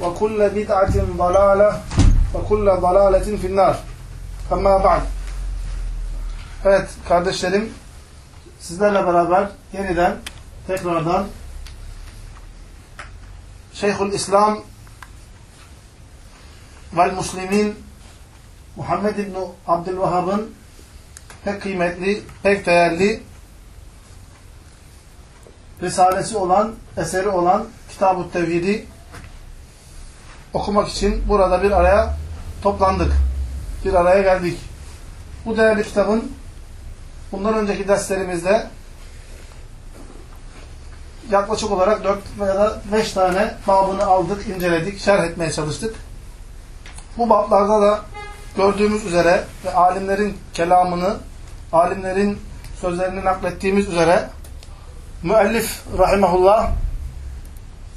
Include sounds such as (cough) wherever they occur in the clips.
ve kulle bid'atin dalale ve kulle dalaletin finnar. Amma ba'd. Evet kardeşlerim sizlerle beraber yeniden tekrardan Şeyhül İslam vel Müslimin Muhammed İbni Abdülvahhab'ın pek kıymetli, pek değerli Risalesi olan, eseri olan Kitab-ı Tevhid'i okumak için burada bir araya toplandık. Bir araya geldik. Bu değerli kitabın bundan önceki derslerimizde yaklaşık olarak 4 veya da 5 tane babını aldık, inceledik, şerh etmeye çalıştık. Bu bablarda da gördüğümüz üzere ve alimlerin kelamını, alimlerin sözlerini naklettiğimiz üzere müellif rahimahullah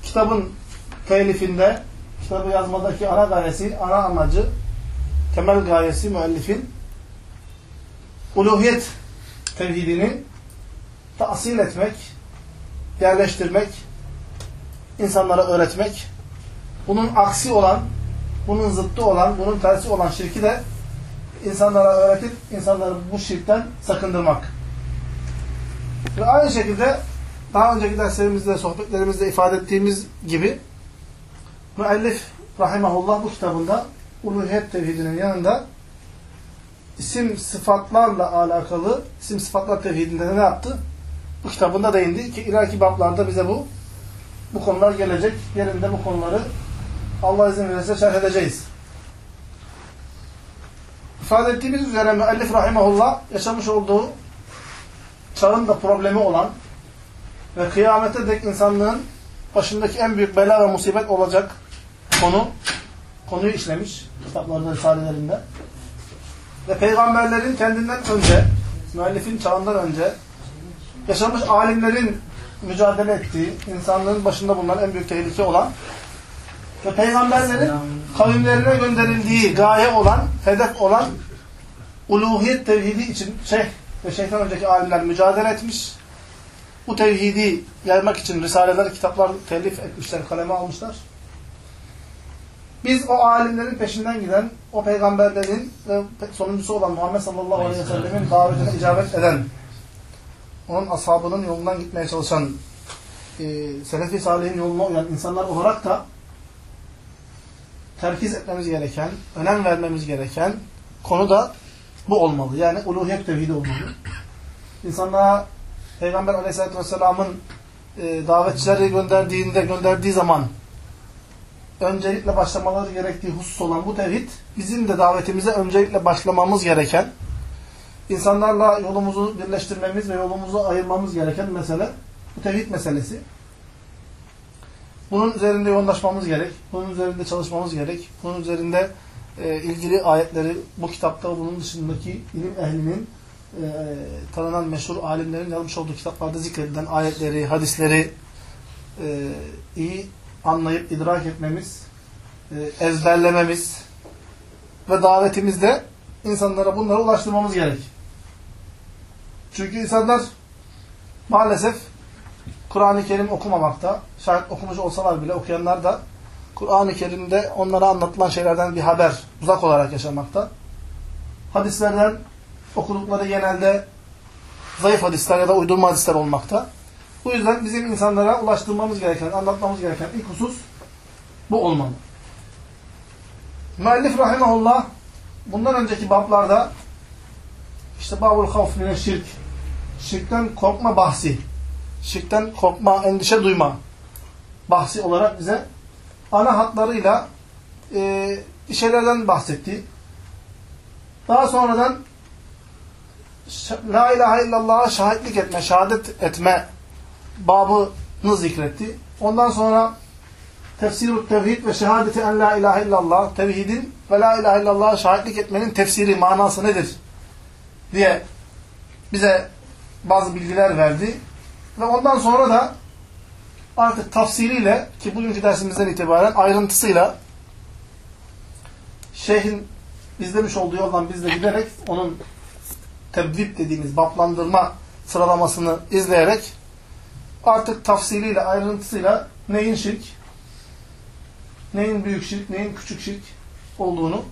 kitabın telifinde kitabı yazmadaki ana gayesi, ana amacı, temel gayesi müellifin uluhiyet tevhidini tahsil etmek, yerleştirmek, insanlara öğretmek, bunun aksi olan, bunun zıttı olan, bunun tersi olan şirki de insanlara öğretip insanları bu şirkten sakındırmak. Ve aynı şekilde daha önceki derslerimizde, sohbetlerimizde ifade ettiğimiz gibi müellif rahimahullah bu kitabında uluhiyet tevhidinin yanında isim sıfatlarla alakalı isim sıfatlar tevhidinde ne yaptı? Bu kitabında değindi ki ileriki bablarda bize bu bu konular gelecek. Yerinde bu konuları Allah izin verirse şerh edeceğiz. İfade ettiğimiz üzere müellif rahimahullah yaşamış olduğu çağın da problemi olan ve kıyamete dek insanlığın başındaki en büyük bela ve musibet olacak konu, konuyu işlemiş kitaplarda, risalelerinde. Ve peygamberlerin kendinden önce, müellifin çağından önce yaşamış alimlerin mücadele ettiği, insanlığın başında bulunan en büyük tehlike olan ve peygamberlerin kavimlerine gönderildiği gaye olan, hedef olan uluhiyet tevhidi için şeyh ve şeyhten önceki alimler mücadele etmiş. Bu tevhidi yaymak için risaleler, kitaplar telif etmişler, kaleme almışlar. Biz o alimlerin peşinden giden, o peygamberlerin ve sonuncusu olan Muhammed sallallahu aleyhi ve sellemin davetine icabet eden, onun ashabının yolundan gitmeye çalışan, e, Selefi Salih'in yoluna uyan insanlar olarak da terkiz etmemiz gereken, önem vermemiz gereken konu da bu olmalı. Yani uluhiyet tevhidi olmalı. İnsanlara Peygamber aleyhissalatü vesselamın e, davetçileri gönderdiğinde, gönderdiği zaman öncelikle başlamaları gerektiği husus olan bu tevhid, bizim de davetimize öncelikle başlamamız gereken, insanlarla yolumuzu birleştirmemiz ve yolumuzu ayırmamız gereken mesele, bu tevhid meselesi. Bunun üzerinde yoğunlaşmamız gerek, bunun üzerinde çalışmamız gerek, bunun üzerinde e, ilgili ayetleri bu kitapta bunun dışındaki ilim ehlinin e, tanınan meşhur alimlerin yazmış olduğu kitaplarda zikredilen ayetleri, hadisleri e, iyi anlayıp idrak etmemiz, e, ezberlememiz ve davetimizde insanlara bunları ulaştırmamız gerek. Çünkü insanlar maalesef Kur'an-ı Kerim okumamakta. Şayet okumuş olsalar bile okuyanlar da Kur'an-ı Kerim'de onlara anlatılan şeylerden bir haber uzak olarak yaşamakta. Hadislerden okudukları genelde zayıf hadisler ya da uydurma hadisler olmakta. Bu yüzden bizim insanlara ulaştırmamız gereken, anlatmamız gereken ilk husus bu olmalı. Müellif rahimahullah bundan önceki bablarda işte babul havf mine şirk şirkten korkma bahsi şirkten korkma, endişe duyma bahsi olarak bize ana hatlarıyla e, bir şeylerden bahsetti. Daha sonradan La ilahe illallah'a şahitlik etme, şehadet etme babını zikretti. Ondan sonra tefsirut tevhid ve şehadeti en la ilahe illallah, tevhidin ve la ilahe illallah'a şahitlik etmenin tefsiri, manası nedir? diye bize bazı bilgiler verdi. Ve ondan sonra da artık tafsiriyle ki bugünkü dersimizden itibaren ayrıntısıyla şeyhin izlemiş olduğu yoldan biz de giderek onun tebvip dediğimiz baplandırma sıralamasını izleyerek artık tafsiliyle, ayrıntısıyla neyin şirk, neyin büyük şirk, neyin küçük şirk olduğunu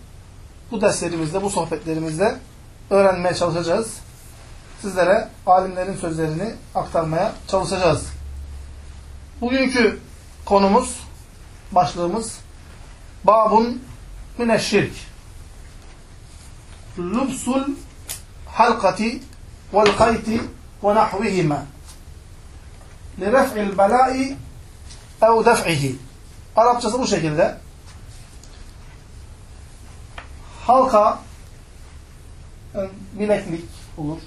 bu derslerimizde, bu sohbetlerimizde öğrenmeye çalışacağız. Sizlere alimlerin sözlerini aktarmaya çalışacağız. Bugünkü konumuz, başlığımız Babun mineşşirk Lubsul halkati vel kayti ve nahvihima liref'il belai ev def'ihi Arapçası bu şekilde. Halka yani bileklik olur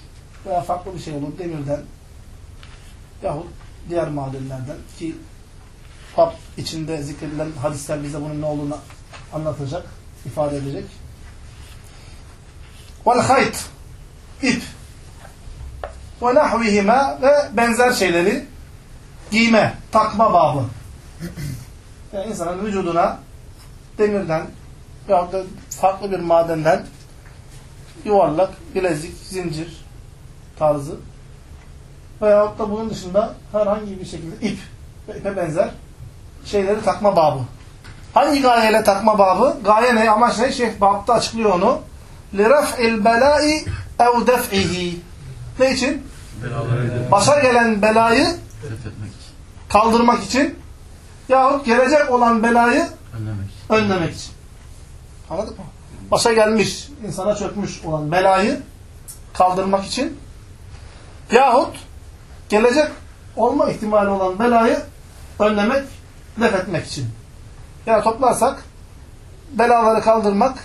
veya farklı bir şey olur demirden yahut diğer madenlerden ki pap içinde zikredilen hadisler bize bunun ne olduğunu anlatacak, ifade edecek. Vel hayt ip ve nahvihima ve benzer şeyleri giyme, takma babı. Yani insanın vücuduna demirden veyahut da farklı bir madenden yuvarlak, bilezik, zincir tarzı veyahut da bunun dışında herhangi bir şekilde ip ve ipe benzer şeyleri takma babı. Hangi gayeyle takma babı? Gaye ne? Amaç ne? Şeyh babda açıklıyor onu. لِرَفْعِ الْبَلَاءِ اَوْ دَفْعِهِ Ne için? Başa gelen belayı kaldırmak için yahut gelecek olan belayı önlemek, önlemek için. Anladık mı? Başa gelmiş, insana çökmüş olan belayı kaldırmak için yahut gelecek olma ihtimali olan belayı önlemek, def etmek için. Yani toplarsak belaları kaldırmak,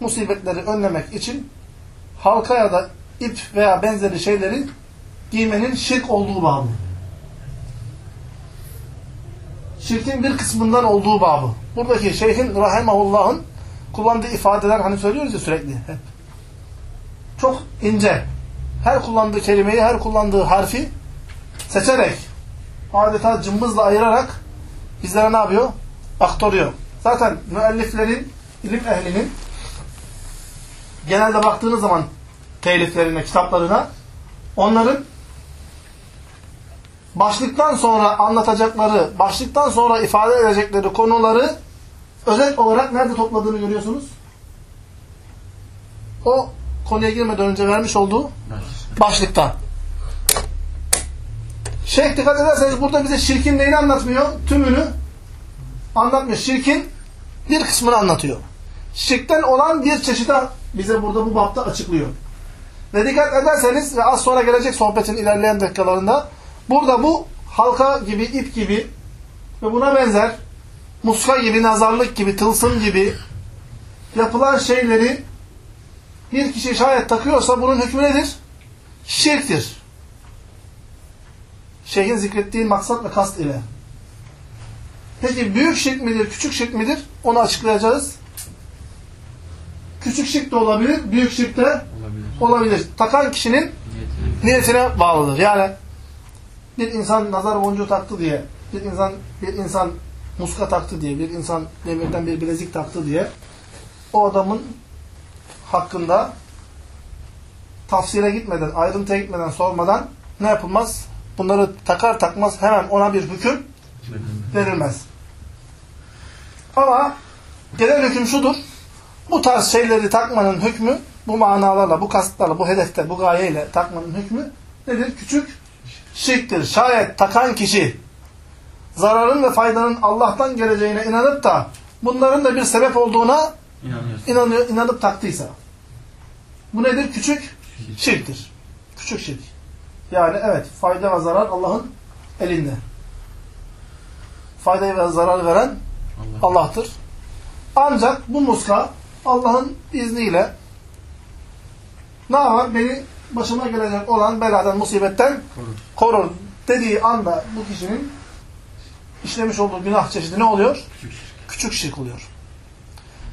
musibetleri önlemek için halka ya da ip veya benzeri şeyleri giymenin şirk olduğu babı. Şirkin bir kısmından olduğu babı. Buradaki şeyhin rahimahullah'ın kullandığı ifadeler hani söylüyoruz ya sürekli hep. Çok ince. Her kullandığı kelimeyi, her kullandığı harfi seçerek adeta cımbızla ayırarak bizlere ne yapıyor? Aktarıyor. Zaten müelliflerin, ilim ehlinin genelde baktığınız zaman teliflerine, kitaplarına onların başlıktan sonra anlatacakları, başlıktan sonra ifade edecekleri konuları özel olarak nerede topladığını görüyorsunuz? O konuya girmeden önce vermiş olduğu başlıkta. Şeyh dikkat ederseniz burada bize şirkin neyini anlatmıyor? Tümünü anlatmıyor. Şirkin bir kısmını anlatıyor. Şirkten olan bir çeşidi bize burada bu bapta açıklıyor. Ve dikkat ederseniz ve az sonra gelecek sohbetin ilerleyen dakikalarında burada bu halka gibi, ip gibi ve buna benzer muska gibi, nazarlık gibi, tılsım gibi yapılan şeyleri bir kişi şayet takıyorsa bunun hükmü nedir? Şirktir. Şeyhin zikrettiği maksat ve kast ile. Peki büyük şirk midir, küçük şirk midir? Onu açıklayacağız. Küçük şirk de olabilir, büyük şirk de olabilir. olabilir. Takan kişinin niyetine bağlıdır. Yani bir insan nazar boncuğu taktı diye, bir insan bir insan muska taktı diye, bir insan demirden bir bilezik taktı diye o adamın hakkında tafsire gitmeden, ayrıntıya gitmeden, sormadan ne yapılmaz? bunları takar takmaz hemen ona bir hüküm verilmez. Ama genel hüküm şudur. Bu tarz şeyleri takmanın hükmü bu manalarla, bu kastlarla, bu hedefte, bu gayeyle takmanın hükmü nedir? Küçük şirktir. Şayet takan kişi zararın ve faydanın Allah'tan geleceğine inanıp da bunların da bir sebep olduğuna inanıyor, inanıp taktıysa. Bu nedir? Küçük şirktir. Küçük şirk. Yani evet fayda ve zarar Allah'ın elinde. Faydayı ve zararı veren Allah'tır. Ancak bu muska Allah'ın izniyle ne yapar? Beni başıma gelecek olan beladan, musibetten korur dediği anda bu kişinin işlemiş olduğu günah çeşidi ne oluyor? Küçük şirk. Küçük şirk oluyor.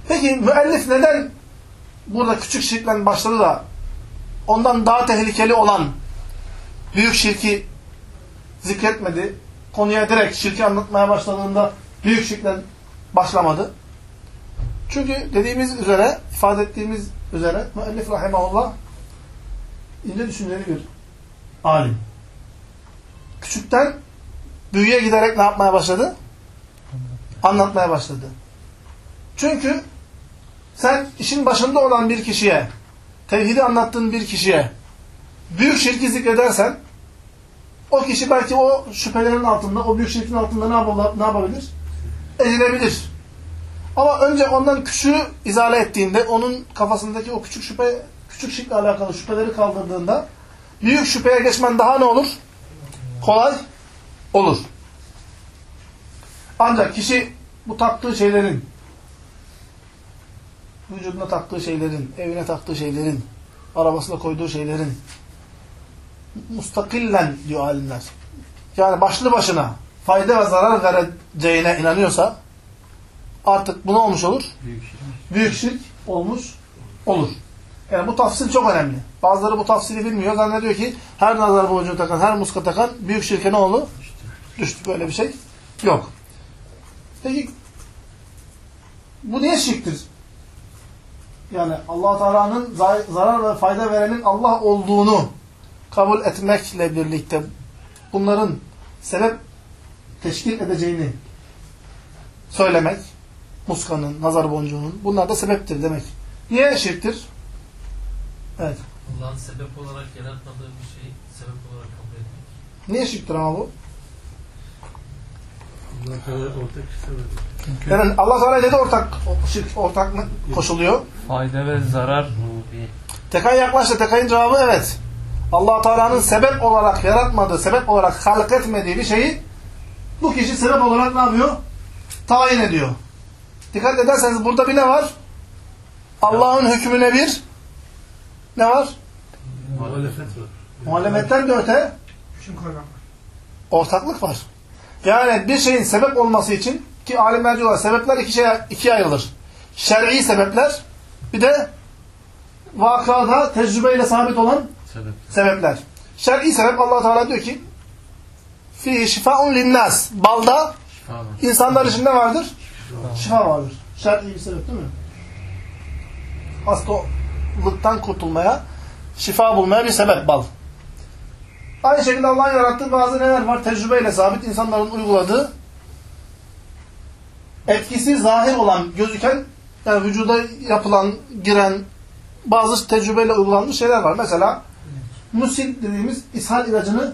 Peki müellif neden burada küçük şirkle başladı da ondan daha tehlikeli olan büyük şirki zikretmedi? Konuya direkt şirki anlatmaya başladığında büyük şirkle başlamadı. Çünkü dediğimiz üzere, ifade ettiğimiz üzere müellif rahimahullah ince düşünceli bir alim. Küçükten büyüye giderek ne yapmaya başladı? Anlatmaya başladı. Çünkü sen işin başında olan bir kişiye, tevhidi anlattığın bir kişiye büyük şirki zikredersen o kişi belki o şüphelerin altında, o büyük şirkin altında ne yapabilir? Ezilebilir. Ama önce ondan küçüğü izale ettiğinde, onun kafasındaki o küçük şüphe, küçük şirkle alakalı şüpheleri kaldırdığında büyük şüpheye geçmen daha ne olur? Kolay olur. Ancak kişi bu taktığı şeylerin, vücuduna taktığı şeylerin, evine taktığı şeylerin, arabasına koyduğu şeylerin mustakillen diyor alimler. Yani başlı başına fayda ve zarar vereceğine inanıyorsa artık bu ne olmuş olur? Büyük şirk. Büyük şirk olmuş olur. Yani bu tafsil çok önemli. Bazıları bu tafsili bilmiyor. Zannediyor ki her nazar boncuğu takan, her muska takan büyük şirke ne oldu? Düştü. Böyle bir şey yok. Peki bu niye şirktir? Yani allah Teala'nın zarar ve fayda verenin Allah olduğunu kabul etmekle birlikte bunların sebep teşkil edeceğini söylemek, muskanın, nazar boncuğunun bunlar da sebeptir demek. Niye şirktir? Evet. Allah'ın sebep olarak yaratmadığı bir şeyi sebep olarak kabul etmek. Niye şirktir ama bu? Allah Teala ortak. Yani Allah Teala dedi ortak şirk ortak mı koşuluyor? Fayda ve zarar Tekay yaklaştı. Tekayın cevabı evet. allah Teala'nın sebep olarak yaratmadığı, sebep olarak halk etmediği bir şeyi bu kişi sebep olarak ne yapıyor? Tayin ediyor. Dikkat ederseniz burada bir ne var? Allah'ın hükmüne bir ne var? Muhalefet var. Muhalefetten de öte ortaklık var. Yani bir şeyin sebep olması için ki alimler diyorlar sebepler iki şeye ikiye ayrılır. Şer'i sebepler bir de vakada tecrübeyle sabit olan Sebep. sebepler. Şer'i sebep Allah Teala diyor ki fi şifaun linnas. Balda Şifa insanlar için ne vardır? Şifa vardır. Şer'i bir sebep değil mi? Hastalıktan kurtulmaya, şifa bulmaya bir sebep bal. Aynı şekilde Allah'ın yarattığı bazı neler var? Tecrübeyle sabit insanların uyguladığı etkisi zahir olan, gözüken yani vücuda yapılan, giren bazı tecrübeyle uygulanmış şeyler var. Mesela musil dediğimiz ishal ilacını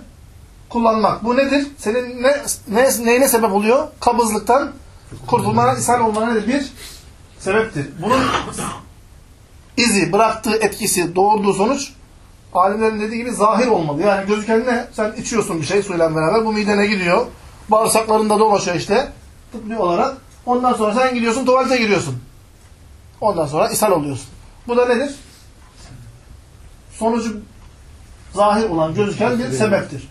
kullanmak. Bu nedir? Senin ne, ne, neyine sebep oluyor? Kabızlıktan kurtulmana, ishal olmana nedir? Bir sebeptir. Bunun izi, bıraktığı etkisi, doğurduğu sonuç alimlerin dediği gibi zahir olmalı. Yani gözüken ne? Sen içiyorsun bir şey suyla beraber. Bu midene gidiyor. Bağırsaklarında dolaşıyor işte. Tıbbi olarak. Ondan sonra sen gidiyorsun tuvalete giriyorsun. Ondan sonra ishal oluyorsun. Bu da nedir? Sonucu zahir olan, gözüken bir sebeptir.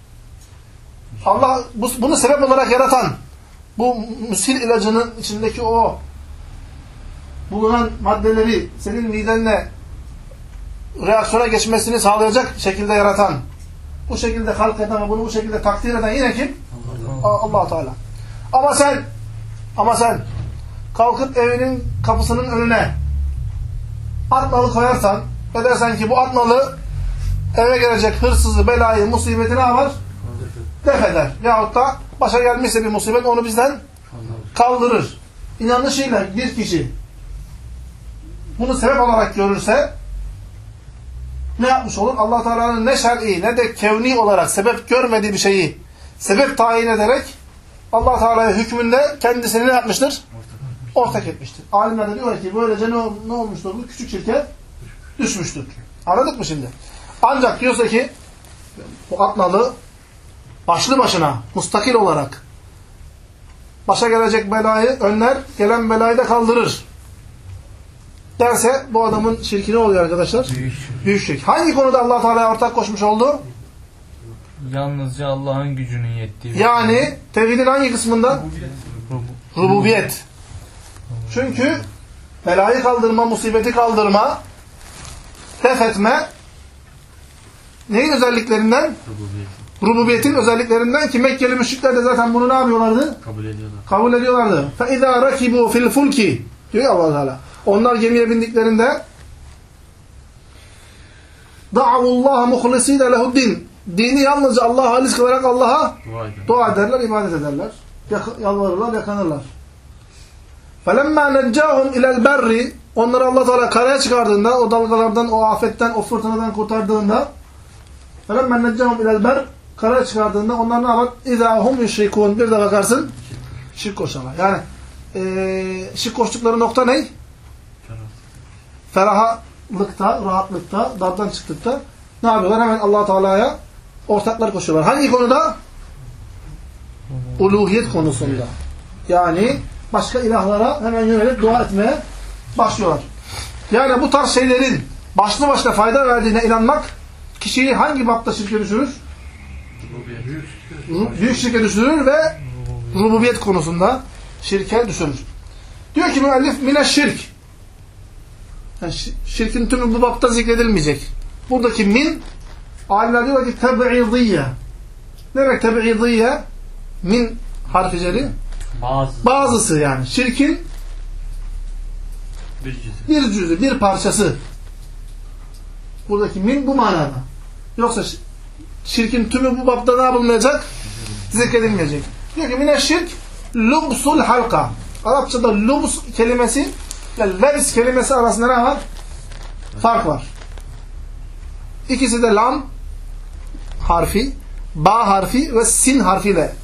Allah bu, bunu sebep olarak yaratan, bu müsil ilacının içindeki o bulunan maddeleri senin midenle reaksiyona geçmesini sağlayacak şekilde yaratan, bu şekilde halk eden ve bunu bu şekilde takdir eden yine kim? allah Teala. Ama sen ama sen kalkıp evinin kapısının önüne at nalı koyarsan ve dersen ki bu at nalı eve gelecek hırsızı, belayı, musibeti ne var? def eder. Yahut da başa gelmişse bir musibet onu bizden kaldırır. İnanışıyla bir kişi bunu sebep olarak görürse ne yapmış olur? allah Teala'nın ne şer'i ne de kevni olarak sebep görmediği bir şeyi sebep tayin ederek allah Teala'ya hükmünde kendisini ne yapmıştır? Ortak etmiştir. Alimler de diyorlar ki böylece ne, ne olmuştur? Bu küçük şirke düşmüştür. Anladık mı şimdi? Ancak diyorsa ki bu atnalı başlı başına, mustakil olarak başa gelecek belayı önler, gelen belayı da kaldırır Derse bu adamın şirki ne oluyor arkadaşlar? Büyük. Büyük şirk. Hangi konuda allah Teala'ya ortak koşmuş oldu? Yalnızca Allah'ın gücünün yettiği. Yani tevhidin hangi kısmında? Rubu- Rububiyet. Çünkü belayı kaldırma, musibeti kaldırma, def etme neyin özelliklerinden? Rububiyetin özelliklerinden ki Mekkeli müşrikler de zaten bunu ne yapıyorlardı? Kabul ediyorlar. Kabul ediyorlardı. فَاِذَا رَكِبُوا fil fulki diyor ya allah Teala. Onlar gemiye bindiklerinde دَعَوُ اللّٰهَ مُخْلِس۪ينَ لَهُ din. Dini yalnızca Allah'a halis kılarak Allah'a Dua edin. dua ederler, ibadet ederler. Yak- yalvarırlar, yakanırlar. فَلَمَّا نَجَّاهُمْ اِلَى الْبَرِّ Onları allah Teala karaya çıkardığında, o dalgalardan, o afetten, o fırtınadan kurtardığında فَلَمَّا نَجَّاهُمْ اِلَى الْبَرِّ Karaya çıkardığında onlar ne yapar? اِذَا هُمْ يُشْرِكُونَ Bir de bakarsın, şirk koşarlar. Yani eee şirk koştukları nokta ne? Ferahalıkta, rahatlıkta, dardan çıktıkta ne yapıyorlar? Hemen allah Teala'ya ortaklar koşuyorlar. Hangi konuda? Uluhiyet konusunda. Yani başka ilahlara hemen yönelip dua etmeye başlıyorlar. Yani bu tarz şeylerin başlı başına fayda verdiğine inanmak kişiyi hangi bapta şirke düşürür? Büyük şirke düşürür ve rububiyet konusunda şirke düşürür. Diyor ki müellif mine şirk. Yani şi- şirkin tümü bu bapta zikredilmeyecek. Buradaki min alimler diyorlar ki tebi'idiyye. Ne demek tebi'idiyye? Min harfi ceri. Bazı. Bazısı yani. Şirkin Bir cüzü. bir cüzü, bir parçası. Buradaki min bu manada. Yoksa şi- şirkin tümü bu bapta ne yapılmayacak? Zikredilmeyecek. Diyor ki mine şirk lubsul halka. Arapçada lubs kelimesi lebs kelimesi arasında ne var? Fark var. İkisi de lam harfi, ba harfi ve sin harfiyle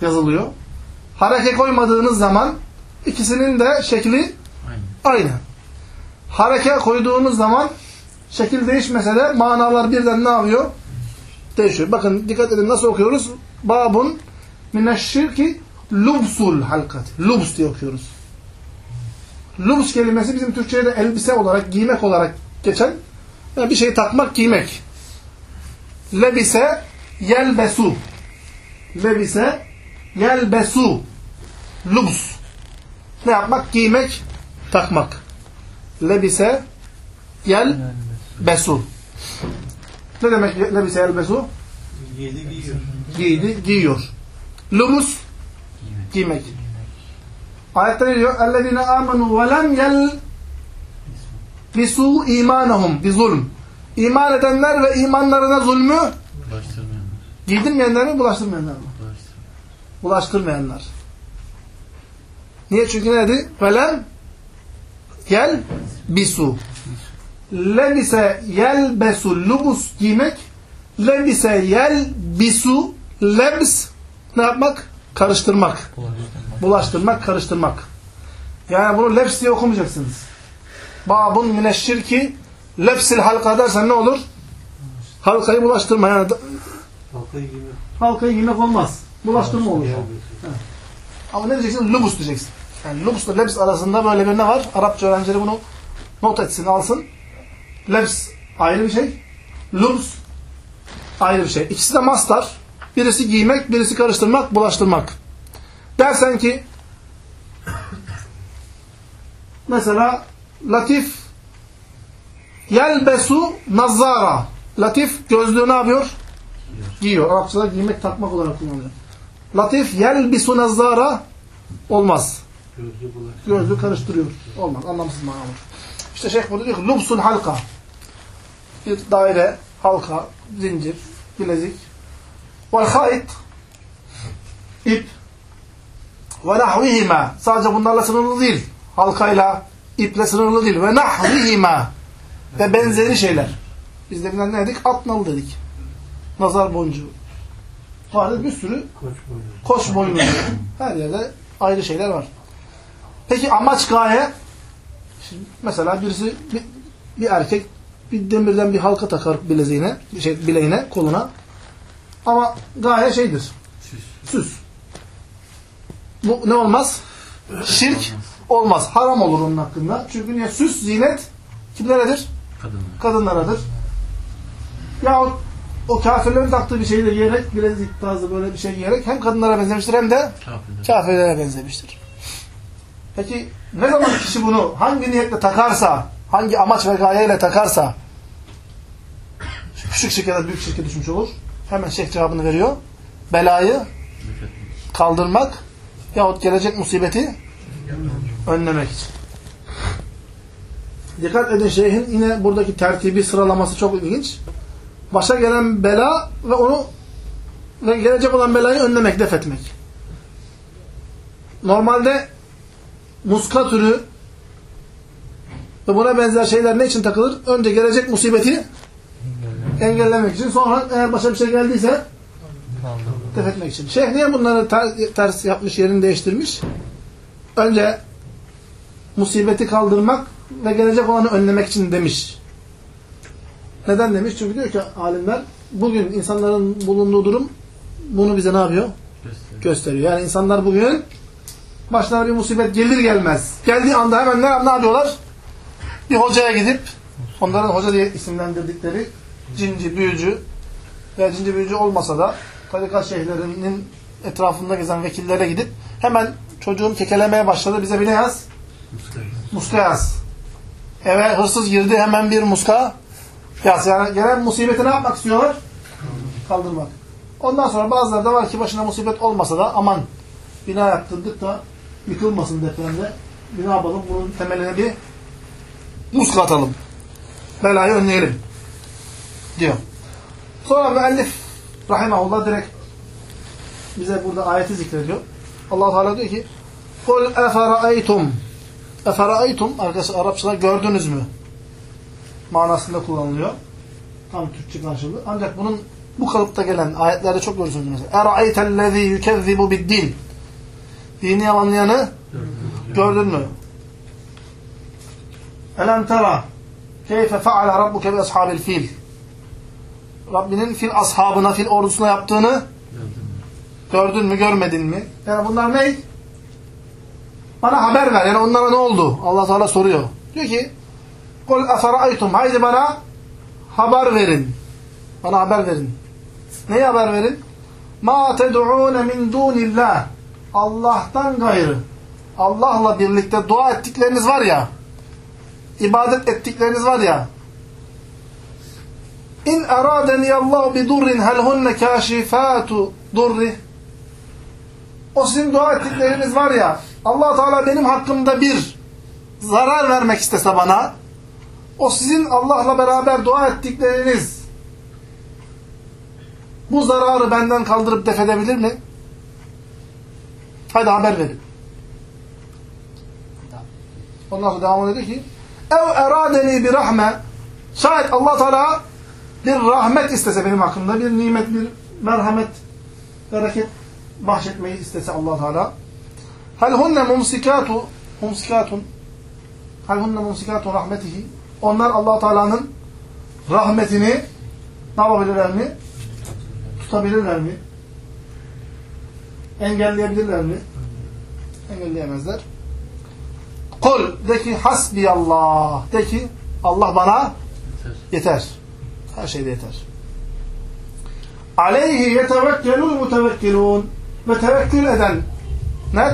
yazılıyor. Hareke koymadığınız zaman ikisinin de şekli Aynen. aynı. Hareke koyduğunuz zaman şekil değişmese de manalar birden ne yapıyor? Değişiyor. Bakın dikkat edin nasıl okuyoruz? Babun mineşşirki lubsul halkat. Lubs diye okuyoruz. Lubs kelimesi bizim Türkçe'de de elbise olarak, giymek olarak geçen yani bir şeyi takmak, giymek. Lebise yelbesu. Lebise yelbesu. Lubs. Ne yapmak? Giymek, takmak. Lebise yelbesu. Ne demek lebise yelbesu? Yedi giyiyor. Giydi, giyiyor. Lubus giymek. Ayette ne diyor? اَلَّذِينَ آمَنُوا وَلَمْ يَلْبِسُوا اِيمَانَهُمْ بِظُلْمٍ İman edenler ve imanlarına zulmü Bulaştırmayanlar. giydirmeyenler mi, bulaştırmayanlar mı? Bulaştırmayanlar. Bulaştırmayanlar. Niye? Çünkü ne dedi? وَلَمْ Yel bisu. Lebise yelbesu lubus giymek. Lebise yel bisu lebs ne yapmak? Karıştırmak. Bulaştırmak. Bulaştırmak, karıştırmak. Yani bunu lebs diye okumayacaksınız. Babun mineşşirki lebsil halka dersen ne olur? Halkayı bulaştırma. Yani Halkayı giymek. halkayı giymek olmaz. Bulaştırma olur. Ama ne diyeceksin? Lubus diyeceksin. Yani lubusla lebs arasında böyle bir ne var? Arapça öğrencileri bunu not etsin, alsın. Lebs ayrı bir şey. Lubus ayrı bir şey. İkisi de mastar. Birisi giymek, birisi karıştırmak, bulaştırmak. Dersen ki mesela Latif yelbesu nazzara. Latif gözlüğü ne yapıyor? Giyiyor. Arapçada giymek, takmak olarak kullanılıyor. Latif yelbisu nazzara olmaz. Gözlüğü karıştırıyor. Olmaz. Anlamsız mana. İşte şeyh burada diyor ki lubsul halka. Bir daire, halka, zincir, bilezik. Vel hayt ip ve nahvihima sadece bunlarla sınırlı değil. Halkayla, iple sınırlı değil. Ve nahvihima ve benzeri şeyler. Biz de ne dedik? At nalı dedik. Nazar boncuğu. Vardı bir sürü koç boynuzu. Her yerde ayrı şeyler var. Peki amaç gaye? Şimdi mesela birisi bir, bir erkek bir demirden bir halka takar bileziğine, şey bileğine, koluna. Ama gaye şeydir. Süs. Süs. Bu ne olmaz? Şirk olmaz. Haram olur onun hakkında. Çünkü niye? Süs, zinet kimleredir? Kadınlar. Kadınlaradır. Yahut o kafirlerin taktığı bir şeyi de giyerek, bilezik tarzı böyle bir şey giyerek hem kadınlara benzemiştir hem de Kafirler. kafirlere benzemiştir. Peki ne zaman kişi bunu hangi niyetle takarsa, hangi amaç ve gayeyle takarsa küçük şirke ya da büyük şirke düşmüş olur. Hemen şeyh cevabını veriyor. Belayı kaldırmak yahut gelecek musibeti önlemek için. Dikkat edin şeyhin yine buradaki tertibi sıralaması çok ilginç. Başa gelen bela ve onu ve gelecek olan belayı önlemek, def etmek. Normalde muska türü ve buna benzer şeyler ne için takılır? Önce gelecek musibeti engellemek için. Sonra eğer başa bir şey geldiyse def etmek için. Şeyh niye bunları ter- ters yapmış, yerini değiştirmiş? Önce musibeti kaldırmak ve gelecek olanı önlemek için demiş. Neden demiş? Çünkü diyor ki alimler bugün insanların bulunduğu durum bunu bize ne yapıyor? Gösteriyor. Gösteriyor. Yani insanlar bugün başlarına bir musibet gelir gelmez. Geldiği anda hemen ne, ne yapıyorlar? Bir hocaya gidip onların hoca diye isimlendirdikleri cinci, büyücü veya cinci büyücü olmasa da tarikat şeyhlerinin etrafında gezen vekillere gidip hemen çocuğum kekelemeye başladı bize bir ne yaz? Muska yaz. Eve hırsız girdi hemen bir muska yaz. Yani gelen musibeti ne yapmak istiyorlar? Kaldırmak. Ondan sonra bazıları da var ki başına musibet olmasa da aman bina yaptırdık da yıkılmasın depremde. Bir ne yapalım? Bunun temeline bir muska atalım. Belayı önleyelim Diyor. Sonra müellif rahimahullah direkt bize burada ayeti zikrediyor. allah Teala diyor ki قُلْ اَفَرَأَيْتُمْ Eferaytum arkadaşlar Arapçada gördünüz mü? Manasında kullanılıyor. Tam Türkçe karşılığı. Ancak bunun bu kalıpta gelen ayetlerde çok görürsünüz mesela. Eraytellezî yükezzibu biddin. Dini yalanlayanı gördün mü? Elem tera keyfe feale rabbuke bi ashabil fil. Rabbinin fil ashabına, fil ordusuna yaptığını Gördün mü? görmedin mi? Yani bunlar ne? Bana haber ver. Yani onlara ne oldu? Allah Teala soruyor. Diyor ki Kul eferaytum. Haydi bana haber verin. Bana haber verin. Neyi haber verin? Ma ted'ûne min dûnillah. Allah'tan gayrı. Allah'la birlikte dua ettikleriniz var ya. ibadet ettikleriniz var ya. İn eradeni Allah bi durrin hel hunne kâşifâtu durri. O sizin dua ettikleriniz var ya. allah Teala benim hakkımda bir zarar vermek istese bana. O sizin Allah'la beraber dua ettikleriniz bu zararı benden kaldırıp def edebilir mi? Hadi haber verin. Ondan sonra devam ediyor ki ev eradeni bir rahme şayet allah Teala bir rahmet istese benim hakkımda bir nimet, bir merhamet, bereket bahşetmeyi istese allah Teala hel hunne mumsikatu mumsikatun hel hunne mumsikatu rahmetihi onlar allah Teala'nın rahmetini ne yapabilirler mi? Tutabilirler mi? Engelleyebilirler mi? Engelleyemezler. Kul de ki hasbiyallah de ki Allah bana Yeter. yeter. Her şeyde yeter. Aleyhi yetevekkelul mutevekkilun ve tevekkül eden?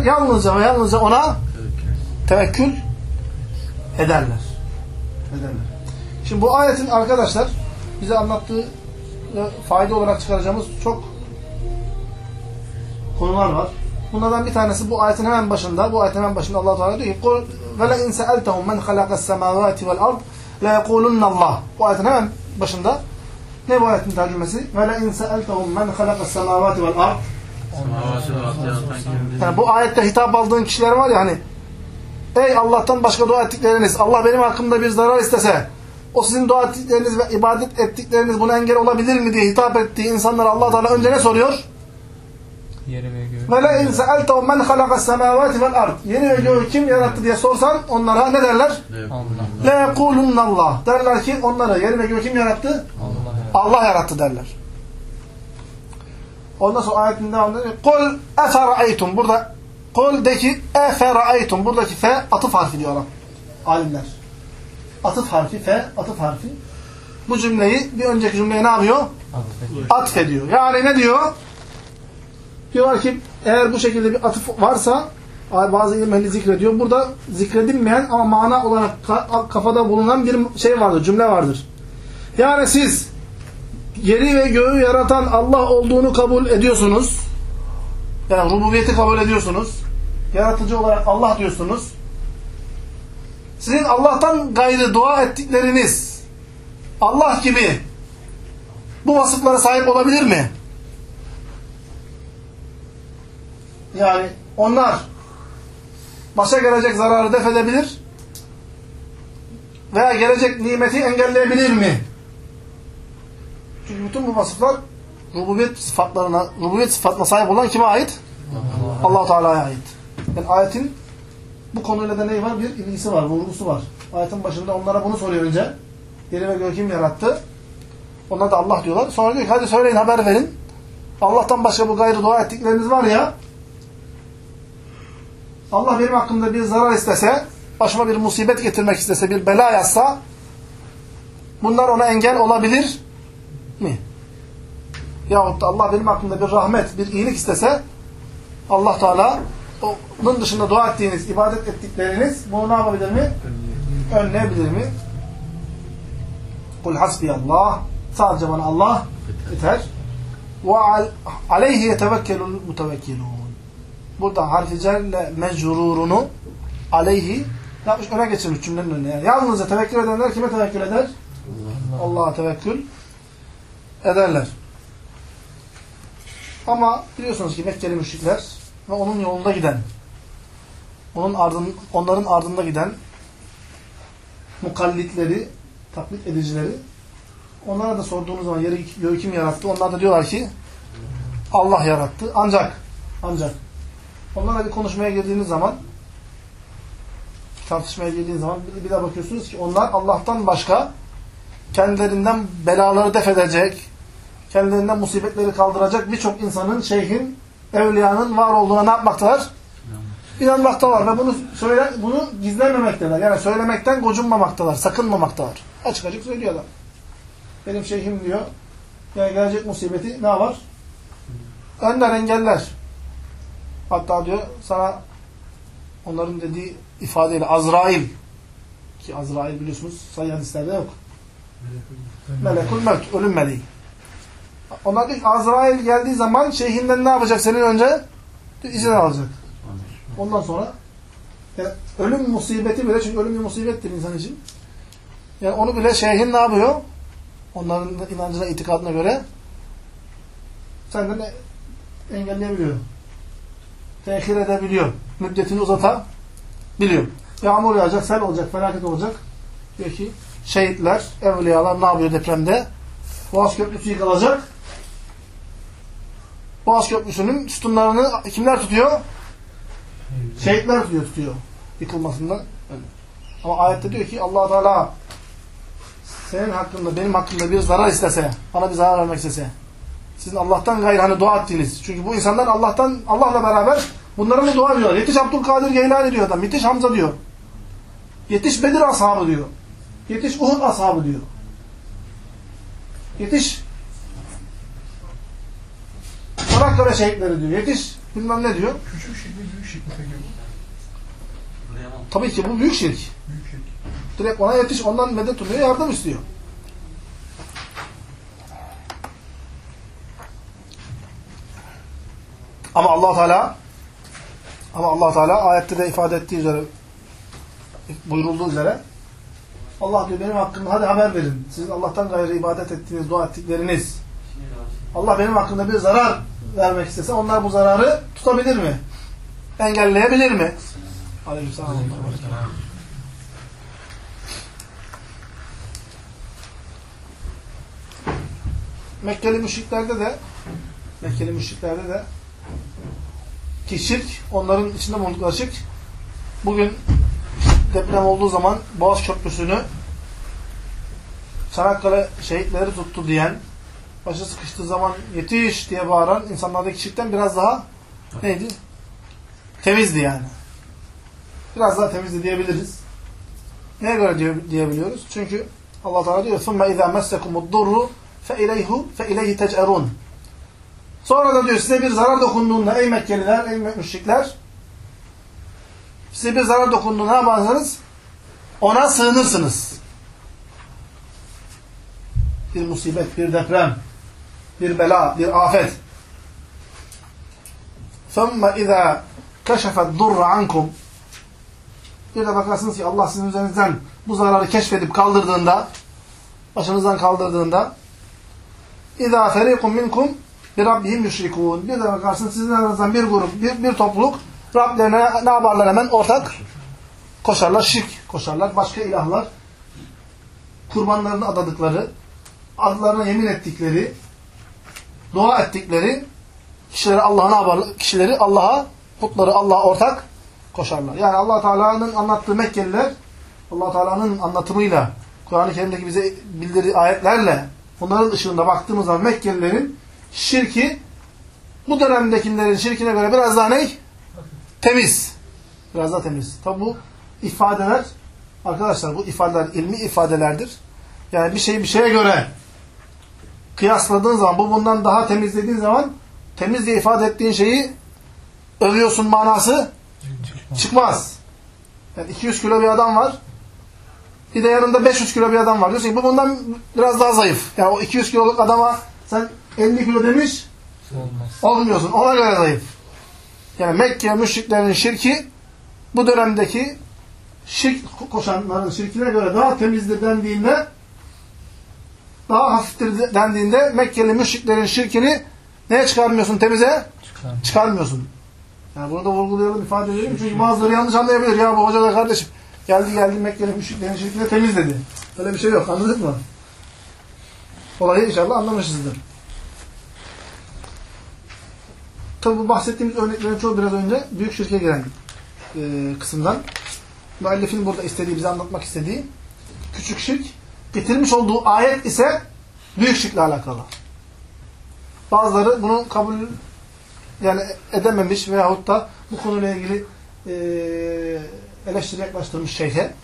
Yalnızca ve yalnızca ona Tevekkül. ederler. Ederler. Şimdi bu ayetin arkadaşlar bize anlattığı fayda olarak çıkaracağımız çok konular var. Bunlardan bir tanesi bu ayetin hemen başında, bu ayetin hemen başında Allah Teala diyor ki: "Kul ve la in sa'altahum men halaqas semawati vel ard la yekulunna Allah." Bu ayetin hemen başında Ne bu ayetin tercümesi? Ard. Semavati ve ardı yaratan kimdir? Yani bu ayette hitap aldığın kişiler var ya hani Ey Allah'tan başka dua ettikleriniz Allah benim hakkımda bir zarar istese o sizin dua ettikleriniz ve ibadet ettikleriniz buna engel olabilir mi diye hitap ettiği insanlara Allah Teala önce ne soruyor? Yeri ve göğü. Ve le in sa'altahum men halakas semavati vel ard. Yeri ve göğü kim yarattı diye sorsan onlara ne derler? Allah. Le yekulunallah. Derler ki onları yeri ve göğü kim yarattı? Allah ya. Allah yarattı derler. Ondan sonra ayetin devamında diyor, Kul efera'aytum. Burada kul de ki efera'aytum. Buradaki fe atıf harfi diyor Arap. Alimler. Atıf harfi, fe atıf harfi. Bu cümleyi bir önceki cümleye ne yapıyor? Atfediyor. Yani ne diyor? Diyorlar ki eğer bu şekilde bir atıf varsa bazı ilim zikrediyor. Burada zikredilmeyen ama mana olarak ka- kafada bulunan bir şey vardır, cümle vardır. Yani siz yeri ve göğü yaratan Allah olduğunu kabul ediyorsunuz. Yani rububiyeti kabul ediyorsunuz. Yaratıcı olarak Allah diyorsunuz. Sizin Allah'tan gayrı dua ettikleriniz Allah gibi bu vasıflara sahip olabilir mi? Yani onlar başa gelecek zararı def edebilir veya gelecek nimeti engelleyebilir mi? Çünkü bütün bu vasıflar rububiyet sıfatlarına, rububiyet sıfatına sahip olan kime ait? allah Teala'ya ait. Yani ayetin bu konuyla da ne var? Bir ilgisi var, vurgusu var. Ayetin başında onlara bunu soruyor önce. Yeri ve göğü kim yarattı? Onlar da Allah diyorlar. Sonra diyor ki hadi söyleyin haber verin. Allah'tan başka bu gayrı dua ettikleriniz var ya Allah benim hakkımda bir zarar istese, başıma bir musibet getirmek istese, bir bela yazsa bunlar ona engel olabilir mi? Yahut da Allah benim hakkımda bir rahmet, bir iyilik istese Allah Teala onun dışında dua ettiğiniz, ibadet ettikleriniz bunu ne yapabilir mi? Önleyebilir mi? Kul hasbiyallah sadece bana Allah yeter. Ve aleyhi yetevekkelul mutevekkilun. Burada harfi cerle mecrurunu aleyhi yapmış öne geçirmiş cümlenin önüne. Yani yalnızca tevekkül edenler kime tevekkül eder? Allah'a tevekkül ederler. Ama biliyorsunuz ki Mekkeli müşrikler ve onun yolunda giden, onun ardın, onların ardında giden mukallitleri, taklit edicileri onlara da sorduğunuz zaman yeri göğü kim yarattı? Onlar da diyorlar ki Allah yarattı. Ancak ancak onlarla bir konuşmaya girdiğiniz zaman tartışmaya girdiğiniz zaman bir, de bakıyorsunuz ki onlar Allah'tan başka kendilerinden belaları def edecek, kendilerinden musibetleri kaldıracak birçok insanın, şeyhin, evliyanın var olduğuna ne yapmaktalar? İnanmaktalar ve bunu söyle, bunu gizlememekteler. Yani söylemekten gocunmamaktalar, sakınmamaktalar. Açık açık söylüyorlar. Benim şeyhim diyor, yani gelecek musibeti ne var? Önden engeller. Hatta diyor sana onların dediği ifadeyle Azrail ki Azrail biliyorsunuz sayı hadislerde yok. Melekul mevt, ölüm meleği. Onlar diyor Azrail geldiği zaman şeyhinden ne yapacak senin önce? Diyor, izin alacak. Ondan sonra yani ölüm musibeti bile çünkü ölüm bir musibettir insan için. Yani onu bile şeyhin ne yapıyor? Onların inancına, itikadına göre senden engelleyebiliyor. Tehir edebiliyor. Müddetini uzatabiliyor. Yağmur yağacak, sel olacak, felaket olacak. Diyor ki şehitler, evliyalar ne yapıyor depremde? Boğaz Köprüsü yıkılacak. Boğaz Köprüsü'nün sütunlarını kimler tutuyor? Şehitler tutuyor, tutuyor. Yıkılmasından. Ama ayette diyor ki allah Teala senin hakkında, benim hakkında bir zarar istese, bana bir zarar vermek istese, sizin Allah'tan gayrı hani dua ettiğiniz. Çünkü bu insanlar Allah'tan, Allah'la beraber bunlara mı dua ediyorlar? Yetiş Abdülkadir Geylani diyor adam. Yetiş Hamza diyor. Yetiş Bedir ashabı diyor. Yetiş Uhud ashabı diyor. Yetiş Çanakkale şehitleri diyor. Yetiş bilmem ne diyor. Küçük şirk mi büyük şirk mi? Tabii ki bu büyük şirk. Büyük şirk. Direkt ona yetiş, ondan medet umuyor, yardım istiyor. Ama Allah Teala ama Allah Teala ayette de ifade ettiği üzere buyurulduğu üzere Allah diyor benim hakkımda hadi haber verin. Sizin Allah'tan gayrı ibadet ettiğiniz, dua ettikleriniz. Allah benim hakkımda bir zarar vermek istese onlar bu zararı tutabilir mi? Engelleyebilir mi? Aleykümselam. Mekkeli müşriklerde de Mekkeli müşriklerde de ki şirk, onların içinde bulundukları şirk, bugün deprem olduğu zaman Boğaz Köprüsü'nü Çanakkale şehitleri tuttu diyen, başı sıkıştığı zaman yetiş diye bağıran insanlardaki şirkten biraz daha neydi? Temizdi yani. Biraz daha temizdi diyebiliriz. Neye göre diyebiliyoruz? Çünkü Allah Teala diyor: "Summa iza massakumud durru fe ileyhu fe. Sonra da diyor size bir zarar dokunduğunda ey Mekkeliler, ey müşrikler size bir zarar dokunduğunda ne yaparsınız? Ona sığınırsınız. Bir musibet, bir deprem, bir bela, bir afet. ثُمَّ اِذَا كَشَفَ الضُّرَّ عَنْكُمْ Bir de bakarsınız ki Allah sizin üzerinizden bu zararı keşfedip kaldırdığında, başınızdan kaldırdığında اِذَا فَرِيقٌ مِنْكُمْ bir Rabbihim yüşrikûn. Bir de bakarsın sizin aranızdan bir grup, bir, bir topluluk Rablerine ne yaparlar hemen? Ortak koşarlar, şirk koşarlar. Başka ilahlar kurbanlarını adadıkları, adlarına yemin ettikleri, dua ettikleri kişileri Allah'a ne yaparlar? Kişileri Allah'a, putları Allah'a ortak koşarlar. Yani Allah Teala'nın anlattığı Mekkeliler Allah Teala'nın anlatımıyla Kur'an-ı Kerim'deki bize bildiri ayetlerle bunların ışığında baktığımız zaman Mekkelilerin şirki bu dönemdekilerin şirkine göre biraz daha ne? Temiz. Biraz daha temiz. Tabi bu ifadeler arkadaşlar bu ifadeler ilmi ifadelerdir. Yani bir şeyi bir şeye göre kıyasladığın zaman bu bundan daha temiz dediğin zaman temiz diye ifade ettiğin şeyi övüyorsun manası çıkmaz. Yani 200 kilo bir adam var. Bir de yanında 500 kilo bir adam var. Diyorsun ki bu bundan biraz daha zayıf. Yani o 200 kiloluk adama sen 50 kilo demiş Olmaz. olmuyorsun. Ona göre zayıf. Yani Mekke müşriklerin şirki bu dönemdeki şirk koşanların şirkine göre daha temizdir dendiğinde daha hafiftir dendiğinde Mekkeli müşriklerin şirkini neye çıkarmıyorsun temize? Çıkar. Çıkarmıyorsun. Yani bunu da vurgulayalım, ifade edelim. Çünkü bazıları yanlış anlayabilir. Ya bu hoca da kardeşim geldi geldi Mekkeli müşriklerin şirkine temiz dedi. Öyle bir şey yok. Anladık mı? Olayı inşallah anlamışızdır. Tabi bu bahsettiğimiz örneklerin çoğu biraz önce büyük şirke giren e, kısımdan. Müellifin burada istediği, bize anlatmak istediği küçük şirk, getirmiş olduğu ayet ise büyük şirkle alakalı. Bazıları bunu kabul yani edememiş veyahut da bu konuyla ilgili e, eleştiri yaklaştırmış şeyhe.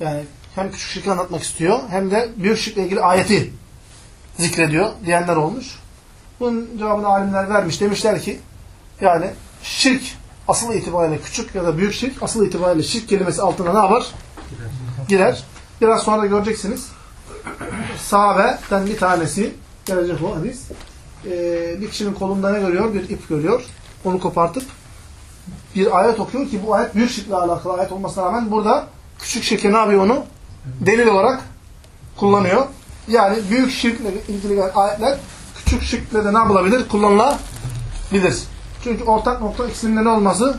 Yani hem küçük şirki anlatmak istiyor hem de büyük şirkle ilgili ayeti zikrediyor diyenler olmuş. Bunun cevabını alimler vermiş. Demişler ki yani şirk asıl itibariyle küçük ya da büyük şirk asıl itibariyle şirk kelimesi altına ne yapar? Girer. Biraz sonra göreceksiniz. Sahabeden bir tanesi gelecek o hadis. Ee, bir kişinin kolunda ne görüyor? Bir ip görüyor. Onu kopartıp bir ayet okuyor ki bu ayet büyük şirkle alakalı ayet olmasına rağmen burada küçük şirke ne yapıyor onu? Delil olarak kullanıyor. Yani büyük şirkle ilgili ayetler küçük şirkle de ne yapılabilir? Kullanılabilir. Çünkü ortak nokta ikisinin ne olması?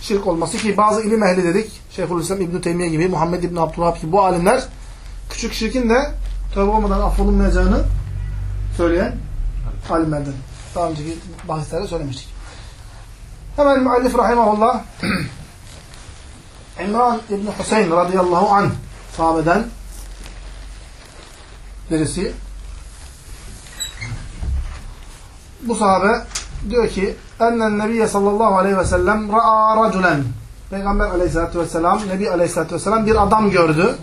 Şirk olması ki bazı ilim ehli dedik. Şeyhülislam İbn Teymiye gibi, Muhammed İbn Abdülhab gibi bu alimler küçük şirkin de tövbe olmadan affolunmayacağını söyleyen alimlerden. Daha önceki bahislerde söylemiştik. Hemen müellif rahimahullah (clears throat) İmran İbn Hüseyin radıyallahu anh sahabeden birisi bu sahabe diyor ki ennen nebiye sallallahu aleyhi ve sellem ra'a raculen Peygamber aleyhissalatü vesselam Nebi aleyhissalatü vesselam bir adam gördü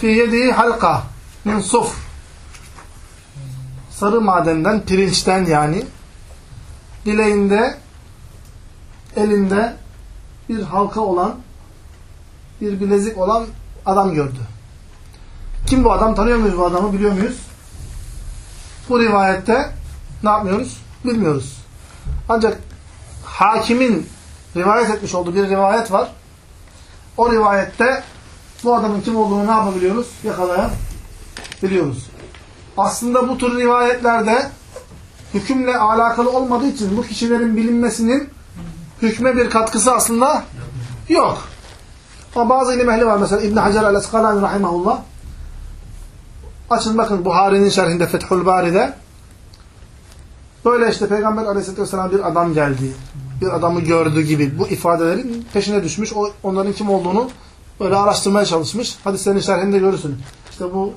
fi yediği halka min suf sarı madenden, pirinçten yani dileğinde elinde bir halka olan bir bilezik olan adam gördü. Kim bu adam? Tanıyor muyuz bu adamı? Biliyor muyuz? Bu rivayette ne yapmıyoruz? Bilmiyoruz. Ancak hakimin rivayet etmiş olduğu bir rivayet var. O rivayette bu adamın kim olduğunu ne yapabiliyoruz? Yakalayabiliyoruz. Aslında bu tür rivayetlerde hükümle alakalı olmadığı için bu kişilerin bilinmesinin hükme bir katkısı aslında yok. Ama bazı ilim ehli var. Mesela İbn Hacer el-Eskalani rahimahullah. Açın bakın Buhari'nin şerhinde Fethül Bari'de böyle işte Peygamber aleyhisselatü vesselam bir adam geldi. Bir adamı gördü gibi bu ifadelerin peşine düşmüş. O, onların kim olduğunu böyle araştırmaya çalışmış. Hadislerin şerhinde görürsün. İşte bu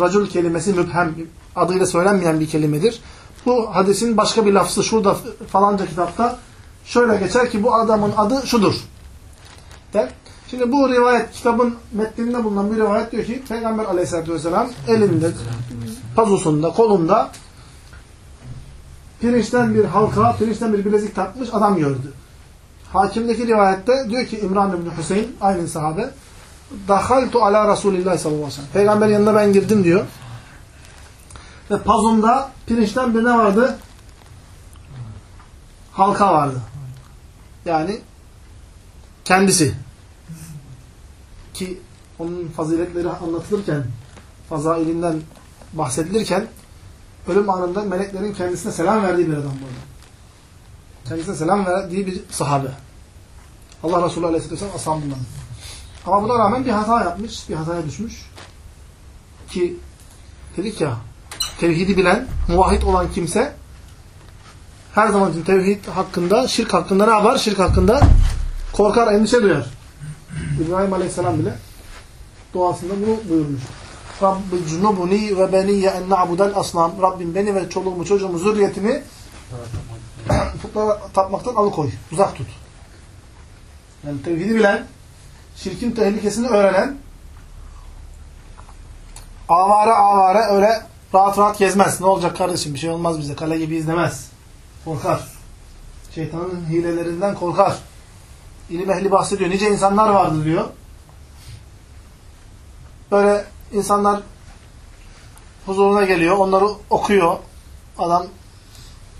racul kelimesi mübhem adıyla söylenmeyen bir kelimedir. Bu hadisin başka bir lafzı şurada falanca kitapta şöyle geçer ki bu adamın adı şudur. Der. Şimdi bu rivayet kitabın metninde bulunan bir rivayet diyor ki Peygamber aleyhissalatü vesselam elinde, pazusunda, kolunda pirinçten bir halka, pirinçten bir bilezik takmış adam gördü. Hakimdeki rivayette diyor ki İmran ibn Hüseyin, aynı sahabe Dahaltu ala Resulillah sallallahu aleyhi ve sellem. Peygamberin yanına ben girdim diyor. Ve pazumda pirinçten bir ne vardı? Halka vardı. Yani kendisi. Ki onun faziletleri anlatılırken, fazailinden bahsedilirken ölüm anında meleklerin kendisine selam verdiği bir adam burada. Kendisine selam verdiği bir sahabe. Allah Resulü Aleyhisselatü Vesselam ashabından. Ama buna rağmen bir hata yapmış, bir hataya düşmüş. Ki dedik ya, tevhidi bilen, muvahhid olan kimse her zaman için tevhid hakkında, şirk hakkında ne yapar? Şirk hakkında korkar, endişe duyar. İbrahim Aleyhisselam bile duasında bunu buyurmuş. Rabbi cunubuni ve beniyye en na'budel asnam. Rabbim beni ve çoluğumu, çocuğumu, zürriyetimi (coughs) putlara tapmaktan alıkoy. Uzak tut. Yani tevhidi bilen, şirkin tehlikesini öğrenen, avare avare öyle rahat rahat gezmez. Ne olacak kardeşim bir şey olmaz bize. Kale gibi izlemez. Korkar. Şeytanın hilelerinden korkar. İlim ehli bahsediyor. Nice insanlar vardı diyor. Böyle insanlar huzuruna geliyor. Onları okuyor. Adam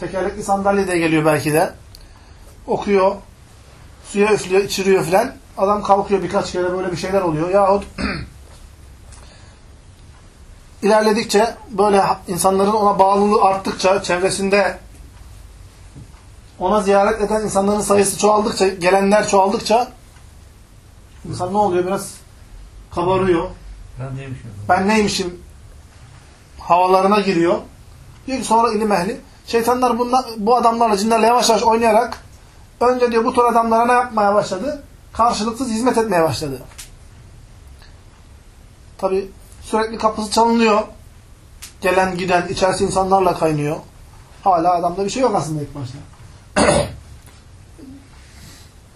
tekerlekli sandalyede geliyor belki de. Okuyor. Suya üflüyor, içiriyor filan. Adam kalkıyor birkaç kere böyle bir şeyler oluyor. Yahut (clears throat) ilerledikçe böyle insanların ona bağlılığı arttıkça çevresinde ona ziyaret eden insanların sayısı çoğaldıkça, gelenler çoğaldıkça insan ne oluyor? Biraz kabarıyor. Ben neymişim? Ben neymişim havalarına giriyor. Diyor sonra ilim ehli şeytanlar bunlar, bu adamlarla cinlerle yavaş yavaş oynayarak önce diyor bu tür adamlara ne yapmaya başladı? Karşılıksız hizmet etmeye başladı. Tabi sürekli kapısı çalınıyor. Gelen giden içerisi insanlarla kaynıyor. Hala adamda bir şey yok aslında ilk başta. (clears throat)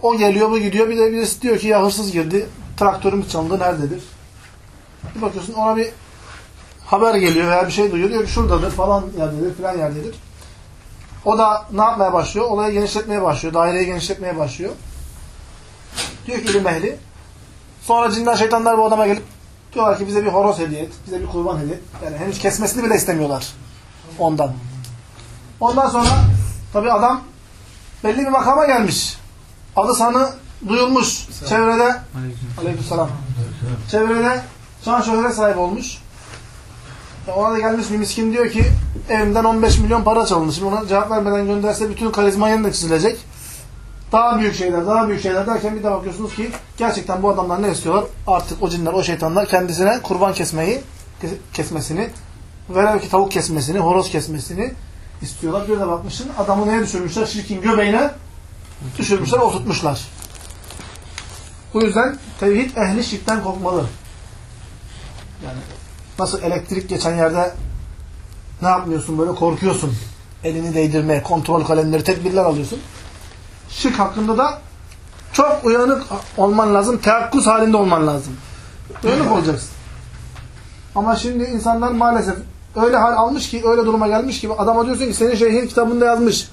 o geliyor bu gidiyor. Bir de birisi diyor ki ya hırsız girdi. Traktörümüz çalındı nerededir? Bir bakıyorsun ona bir haber geliyor veya bir şey duyuyor. Diyor ki şuradadır falan yerdedir filan yerdedir. O da ne yapmaya başlıyor? Olayı genişletmeye başlıyor. Daireyi genişletmeye başlıyor. Diyor ki ilim ehli. Sonra cinler şeytanlar bu adama gelip diyorlar ki bize bir horoz hediye et. Bize bir kurban hediye et. Yani henüz kesmesini bile istemiyorlar. Ondan. Ondan sonra tabi adam belli bir makama gelmiş. Adı sanı duyulmuş. Çevrede Aleykümselam. Çevrede şan şöhret sahip olmuş. Ona da gelmiş bir miskin diyor ki evimden 15 milyon para çalındı. Şimdi ona cevap vermeden gönderse bütün karizma yeniden çizilecek. Daha büyük şeyler, daha büyük şeyler derken bir de bakıyorsunuz ki gerçekten bu adamlar ne istiyorlar? Artık o cinler, o şeytanlar kendisine kurban kesmeyi, kesmesini, velev ki tavuk kesmesini, horoz kesmesini istiyorlar. Bir de bakmışsın adamı neye düşürmüşler? Şirkin göbeğine düşürmüşler, oturtmuşlar. Bu yüzden tevhid ehli şirkten korkmalı. Yani nasıl elektrik geçen yerde ne yapmıyorsun böyle korkuyorsun. Elini değdirmeye, kontrol kalemleri, tedbirler alıyorsun. Şirk hakkında da çok uyanık olman lazım. Teyakkuz halinde olman lazım. Uyanık olacaksın. Ama şimdi insanlar maalesef öyle hal almış ki, öyle duruma gelmiş ki adama diyorsun ki senin şeyhin kitabında yazmış.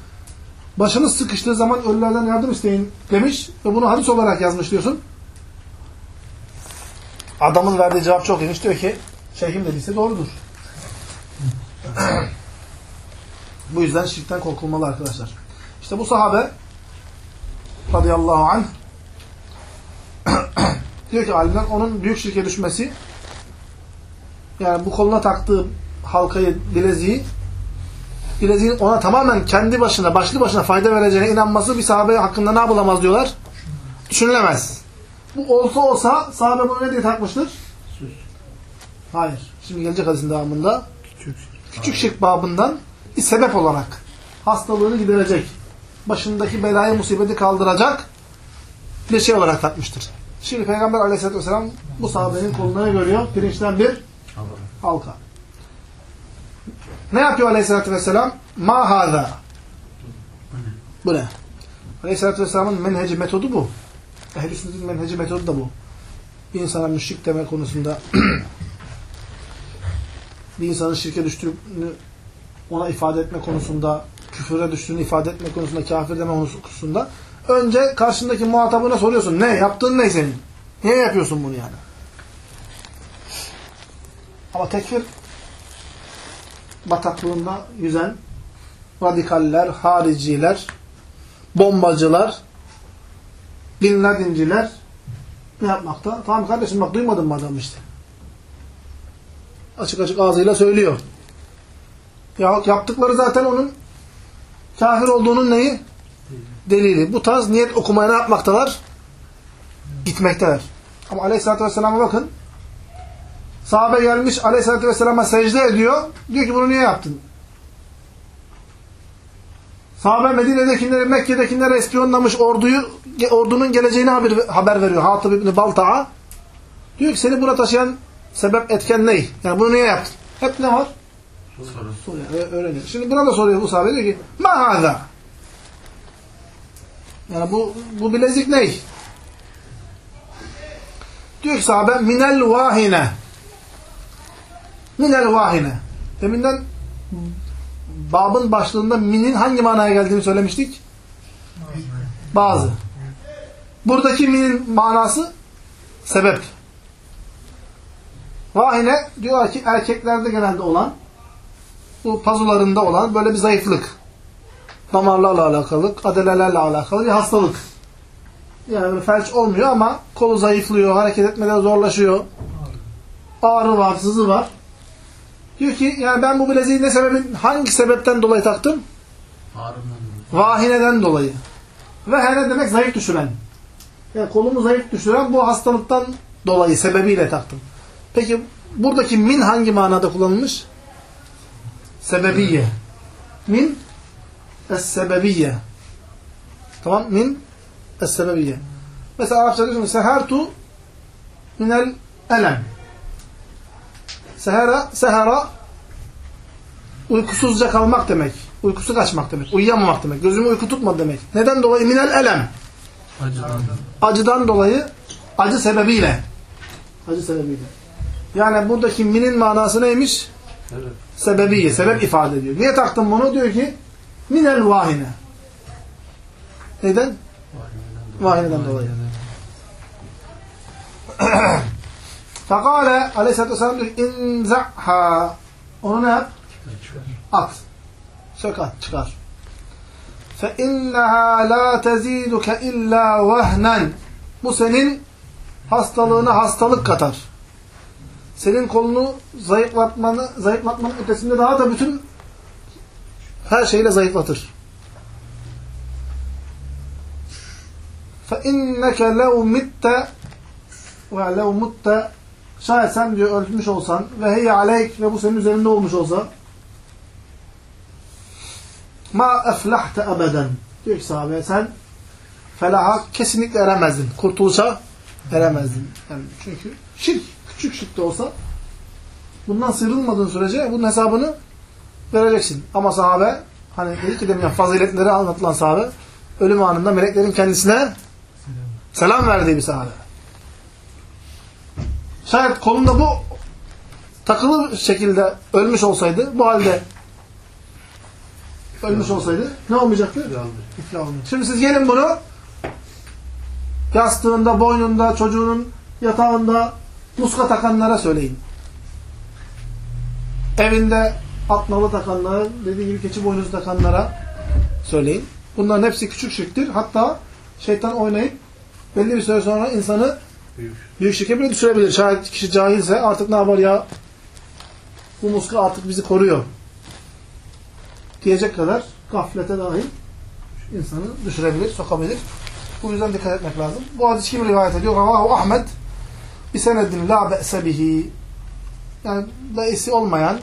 Başınız sıkıştığı zaman ölülerden yardım isteyin demiş ve bunu hadis olarak yazmış diyorsun. Adamın verdiği cevap çok ilginç. Diyor ki şeyhim dediyse doğrudur. (clears throat) bu yüzden şirkten korkulmalı arkadaşlar. İşte bu sahabe radıyallahu anh (clears throat) Diyor ki alimler onun büyük şirke düşmesi yani bu koluna taktığı halkayı, bileziği bileziğin ona tamamen kendi başına, başlı başına fayda vereceğine inanması bir sahabe hakkında ne yapılamaz diyorlar? Düşünülemez. Bu olsa olsa sahabe bunu ne diye takmıştır? Hayır. Şimdi gelecek hadisin devamında küçük şirk babından bir sebep olarak hastalığını giderecek, başındaki belayı, musibeti kaldıracak bir şey olarak takmıştır. Şimdi Peygamber aleyhissalatü vesselam bu sahabenin koluna görüyor? Pirinçten bir halka. Ne yapıyor aleyhissalatü vesselam? Ma hâzâ. Bu ne? Aleyhissalatü vesselamın menheci metodu bu. Ehl-i sünnetin menheci metodu da bu. Bir insana müşrik deme konusunda (clears throat) bir insanın şirke düştüğünü ona ifade etme konusunda, küfüre düştüğünü ifade etme konusunda, kafir deme konusunda önce karşındaki muhatabına soruyorsun. Ne? Yaptığın ne senin? Niye yapıyorsun bunu yani? Ama tekfir bataklığında yüzen radikaller, hariciler, bombacılar, bin Ladenciler ne yapmakta? Tamam kardeşim bak duymadın mı adam işte. Açık açık ağzıyla söylüyor. Ya yaptıkları zaten onun kafir olduğunun neyi? Delili. Bu tarz niyet okumaya ne yapmaktalar? Gitmekteler. Ama aleyhissalatü vesselam'a bakın. Sahabe gelmiş aleyhissalatü vesselam'a secde ediyor. Diyor ki bunu niye yaptın? Sahabe Medine'dekilere, Mekke'dekilere ispiyonlamış orduyu, ordunun geleceğini haber, haber veriyor. Hatib İbni Balta'a. Diyor ki seni buna taşıyan sebep etken ne? Yani bunu niye yaptın? Hep ne var? Soru. Soruyor, öğreniyor. Şimdi buna da soruyor bu sahabe diyor ki ma hâzâ? Yani bu, bu bilezik ne? Diyor ki sahabe minel vahine. Minel vahine. Deminden babın başlığında minin hangi manaya geldiğini söylemiştik? Bazı. Buradaki minin manası sebep. Vahine diyorlar ki erkeklerde genelde olan bu pazularında olan böyle bir zayıflık. Damarlarla alakalı, adelelerle alakalı bir hastalık. Yani felç olmuyor ama kolu zayıflıyor, hareket etmede zorlaşıyor. Ağrı var, sızı var. Diyor ki yani ben bu bileziği ne sebebin, hangi sebepten dolayı taktım? Vahineden dolayı. Ve hene demek zayıf düşüren. Yani kolumu zayıf düşüren bu hastalıktan dolayı, sebebiyle taktım. Peki buradaki min hangi manada kullanılmış? Sebebiye. Min es-sebebiye. Tamam? Min es-sebebiye. Mesela Arapça diyorsun sehertu minel elem. Sehera, sehera uykusuzca kalmak demek. Uykusu kaçmak demek. Uyuyamamak demek. Gözümü uyku tutmadı demek. Neden dolayı? Minel elem. Acıdan. Acıdan dolayı acı sebebiyle. Acı sebebiyle. Yani buradaki minin manası neymiş? Evet. Sebebiye. Sebep ifade ediyor. Niye taktım bunu? Diyor ki minel vahine. Neden? Vahineden dolayı. (clears throat) Fakale aleyhissalatü vesselam diyor ki inza'ha. Onu ne yap? At. Sök at. Çıkar. فَاِنَّهَا لَا تَزِيدُكَ اِلَّا وَهْنًا Bu senin hastalığına hastalık katar. Senin kolunu zayıflatmanı, zayıflatmanın ötesinde daha da bütün her şeyle zayıflatır. فَاِنَّكَ لَوْ مِتَّ وَلَوْ مُتَّ Şayet sen diyor ölmüş olsan ve heyye aleyk ve bu senin üzerinde olmuş olsa ma eflahte ebeden. Diyor ki sahabe sen felaha kesinlikle eremezdin. Kurtuluşa eremezdin. Yani çünkü şirk, küçük şirk de olsa bundan sıyrılmadığın sürece bunun hesabını vereceksin. Ama sahabe hani dedi ki demin ya, faziletleri anlatılan sahabe ölüm anında meleklerin kendisine selam verdiği bir sahabe. Şayet kolunda bu takılı şekilde ölmüş olsaydı bu halde ölmüş olsaydı ne olmayacaktı? İflah olmayacak. Şimdi siz gelin bunu yastığında, boynunda, çocuğunun yatağında muska takanlara söyleyin. Evinde atnalı takanlara, dediği gibi keçi boynuzu takanlara söyleyin. Bunların hepsi küçük şirktir. Hatta şeytan oynayıp belli bir süre sonra insanı Büyük. Büyük şirke bile düşürebilir. Şayet kişi cahilse artık ne yapar ya? Bu muska artık bizi koruyor. Diyecek kadar gaflete dahil insanı düşürebilir, sokabilir. Bu yüzden dikkat etmek lazım. Bu hadis kim rivayet ediyor? Ravahu Ahmet bir senedin la be'se bihi yani be'si olmayan